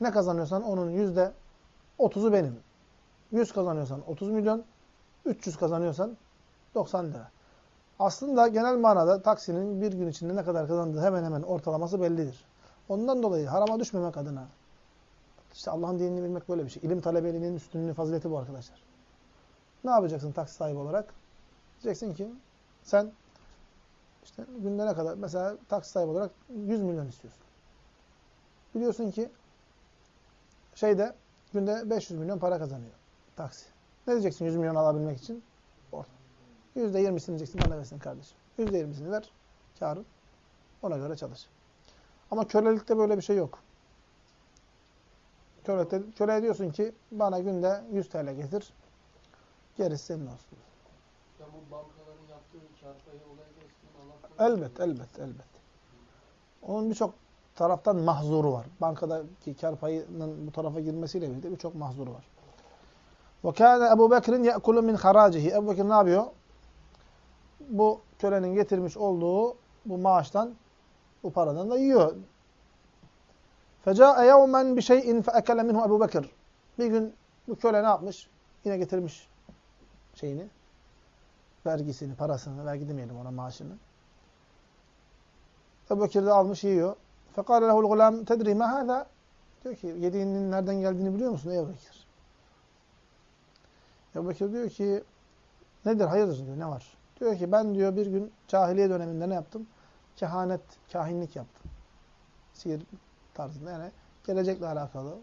Ne kazanıyorsan onun %30'u benim. 100 kazanıyorsan 30 milyon, 300 kazanıyorsan 90 lira. Aslında genel manada taksinin bir gün içinde ne kadar kazandığı hemen hemen ortalaması bellidir. Ondan dolayı harama düşmemek adına işte Allah'ın dinini bilmek böyle bir şey. İlim talebeliğinin üstünlüğü, fazileti bu arkadaşlar. Ne yapacaksın taksi sahibi olarak? Diyeceksin ki sen işte günde ne kadar mesela taksi sahibi olarak 100 milyon istiyorsun. Biliyorsun ki şeyde günde 500 milyon para kazanıyor taksi. Ne diyeceksin 100 milyon alabilmek için? Orta. %20'sini diyeceksin bana versin kardeşim. %20'sini ver karın. Ona göre çalış. Ama kölelikte böyle bir şey yok. Kölete, köleye diyorsun ki bana günde 100 TL getir. Gerisi senin olsun. Ya bu bankaların yaptığı. Elbet, elbet, elbet. Onun birçok taraftan mahzuru var. Bankadaki kar payının bu tarafa girmesiyle birlikte birçok mahzuru var. وَكَانَ Ebu Bekir'in يَأْكُلُ مِنْ خَرَاجِهِ Ebu Bekir ne yapıyor? Bu kölenin getirmiş olduğu bu maaştan, bu paradan da yiyor. فَجَاءَ يَوْمًا بِشَيْءٍ فَأَكَلَ minhu Ebu Bekir. Bir gün bu köle ne yapmış? Yine getirmiş şeyini, vergisini, parasını, vergi demeyelim ona maaşını. Ebu Bekir de almış yiyor. Fekale lehul gulam tedri ma hâzâ. Diyor ki yediğinin nereden geldiğini biliyor musun ey Ebu Bekir? Ebu Bekir diyor ki nedir hayırdır diyor ne var? Diyor ki ben diyor bir gün cahiliye döneminde ne yaptım? Kehanet, kahinlik yaptım. Sihir tarzında yani gelecekle alakalı.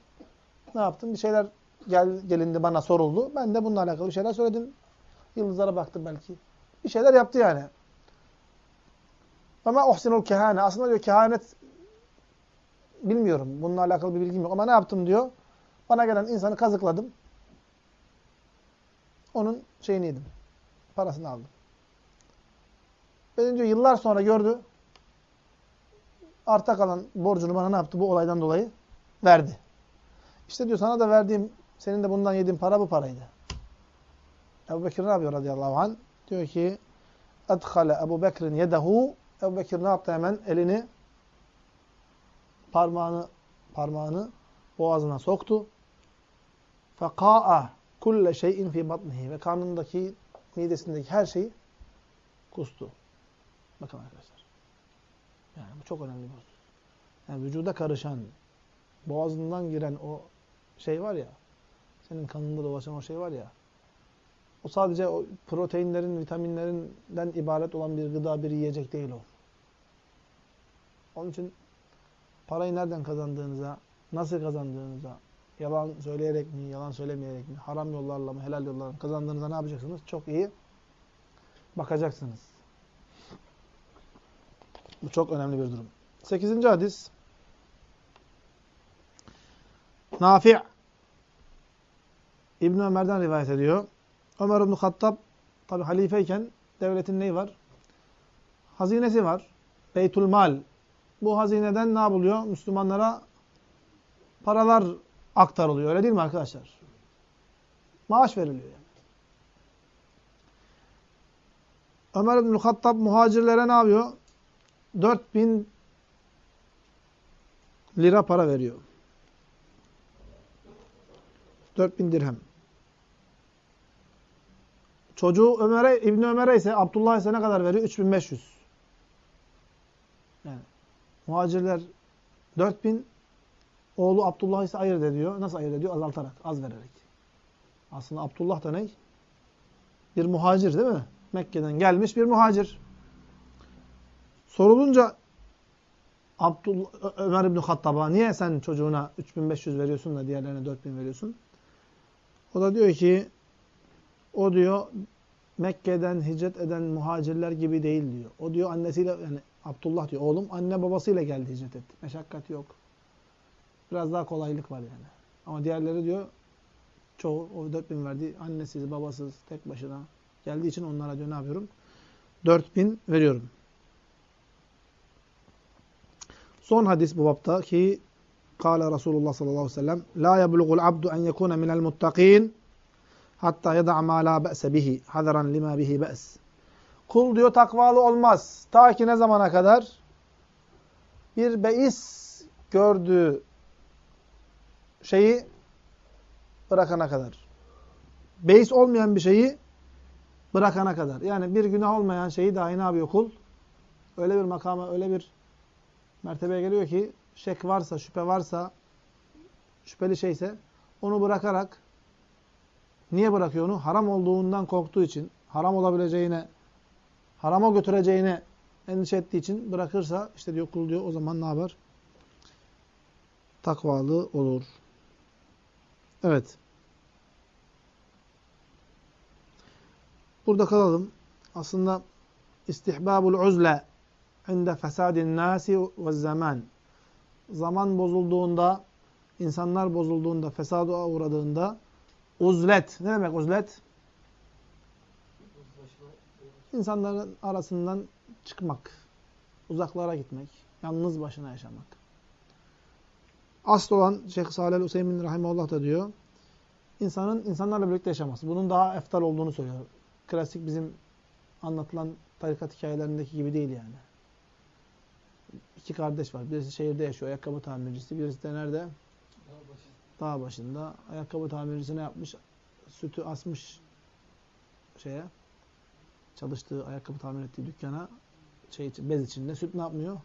Ne yaptım? Bir şeyler gel, gelindi bana soruldu. Ben de bununla alakalı bir şeyler söyledim. Yıldızlara baktım belki. Bir şeyler yaptı yani. Ama ohsinul kehane. Aslında diyor kehanet bilmiyorum. Bununla alakalı bir bilgim yok. Ama ne yaptım diyor. Bana gelen insanı kazıkladım. Onun şeyini yedim. Parasını aldım. Beni diyor yıllar sonra gördü. Arta kalan borcunu bana ne yaptı bu olaydan dolayı? Verdi. İşte diyor sana da verdiğim, senin de bundan yediğin para bu paraydı. Ebu Bekir ne yapıyor radıyallahu anh? Diyor ki اَدْخَلَ Ebu Bekir'in yedehu Ebu Bekir ne yaptı hemen? Elini parmağını parmağını boğazına soktu. Feka'a kulle şeyin fi batnihi ve karnındaki midesindeki her şeyi kustu. Bakın arkadaşlar. Yani bu çok önemli bir. Yani vücuda karışan, boğazından giren o şey var ya, senin kanında dolaşan o şey var ya, o sadece o proteinlerin, vitaminlerinden ibaret olan bir gıda, bir yiyecek değil o. Onun için parayı nereden kazandığınıza, nasıl kazandığınıza, yalan söyleyerek mi, yalan söylemeyerek mi, haram yollarla mı, helal yollarla mı kazandığınıza ne yapacaksınız? Çok iyi bakacaksınız. Bu çok önemli bir durum. Sekizinci hadis. Nafi' İbn Ömer'den rivayet ediyor. Ömer İbn Hattab tabi halifeyken devletin neyi var? Hazinesi var. Beytül Mal. Bu hazineden ne yapılıyor? Müslümanlara paralar aktarılıyor. Öyle değil mi arkadaşlar? Maaş veriliyor yani. Ömer İbn Hattab muhacirlere ne yapıyor? 4000 lira para veriyor. 4000 dirhem. Çocuğu Ömer'e, İbn Ömer'e ise Abdullah ise ne kadar veriyor? 3500. Muhacirler 4000 oğlu Abdullah ise ayırt ediyor. Nasıl ayırt ediyor? Azaltarak, az vererek. Aslında Abdullah da ne? Bir muhacir değil mi? Mekke'den gelmiş bir muhacir. Sorulunca Abdullah, Ömer İbni Hattab'a niye sen çocuğuna 3500 veriyorsun da diğerlerine 4000 veriyorsun? O da diyor ki o diyor Mekke'den hicret eden muhacirler gibi değil diyor. O diyor annesiyle yani Abdullah diyor oğlum anne babasıyla geldi hicret etti. Meşakkat yok. Biraz daha kolaylık var yani. Ama diğerleri diyor çoğu o 4000 verdi annesiz babasız tek başına geldiği için onlara diyor ne yapıyorum? 4000 veriyorum. Son hadis bu bapta ki Kale Resulullah sallallahu aleyhi ve sellem La yeblugul abdu en yekune minel muttaqin hatta yada'a ma la be'se bihi hadaran lima bihi be's. Kul diyor takvalı olmaz. Ta ki ne zamana kadar? Bir beis gördüğü şeyi bırakana kadar. Beis olmayan bir şeyi bırakana kadar. Yani bir günah olmayan şeyi dahi ne yapıyor kul? Öyle bir makama, öyle bir mertebeye geliyor ki şek varsa, şüphe varsa, şüpheli şeyse onu bırakarak niye bırakıyor onu? Haram olduğundan korktuğu için, haram olabileceğine, harama götüreceğine endişe ettiği için bırakırsa işte diyor kul diyor o zaman ne yapar? Takvalı olur. Evet. Burada kalalım. Aslında istihbabul uzle inde fesadin nasi ve zaman. Zaman bozulduğunda, insanlar bozulduğunda, fesada uğradığında uzlet. Ne demek uzlet? İnsanların arasından çıkmak, uzaklara gitmek, yalnız başına yaşamak. Asıl olan Şeyh Salih Hüseyin Rahimahullah da diyor, insanın insanlarla birlikte yaşaması. Bunun daha eftal olduğunu söylüyor. Klasik bizim anlatılan tarikat hikayelerindeki gibi değil yani. İki kardeş var. Birisi şehirde yaşıyor, ayakkabı tamircisi. Birisi de nerede? Daha basit. Dağ başında. Ayakkabı tamircisi ne yapmış? Sütü asmış şeye. Çalıştığı, ayakkabı tamir ettiği dükkana şey, için- bez içinde. Süt ne yapmıyor?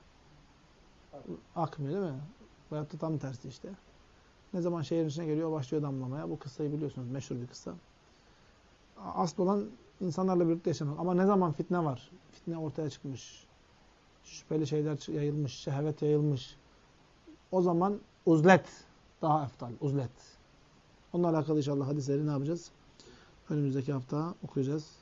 Akmıyor değil mi? Veyahut da tam tersi işte. Ne zaman şehrin içine geliyor başlıyor damlamaya. Bu kıssayı biliyorsunuz. Meşhur bir kıssa. Asıl olan insanlarla birlikte yaşamak. Ama ne zaman fitne var? Fitne ortaya çıkmış. Şüpheli şeyler yayılmış. Şehvet yayılmış. O zaman uzlet daha eftal. Uzlet. Onunla alakalı inşallah hadisleri ne yapacağız? Önümüzdeki hafta okuyacağız.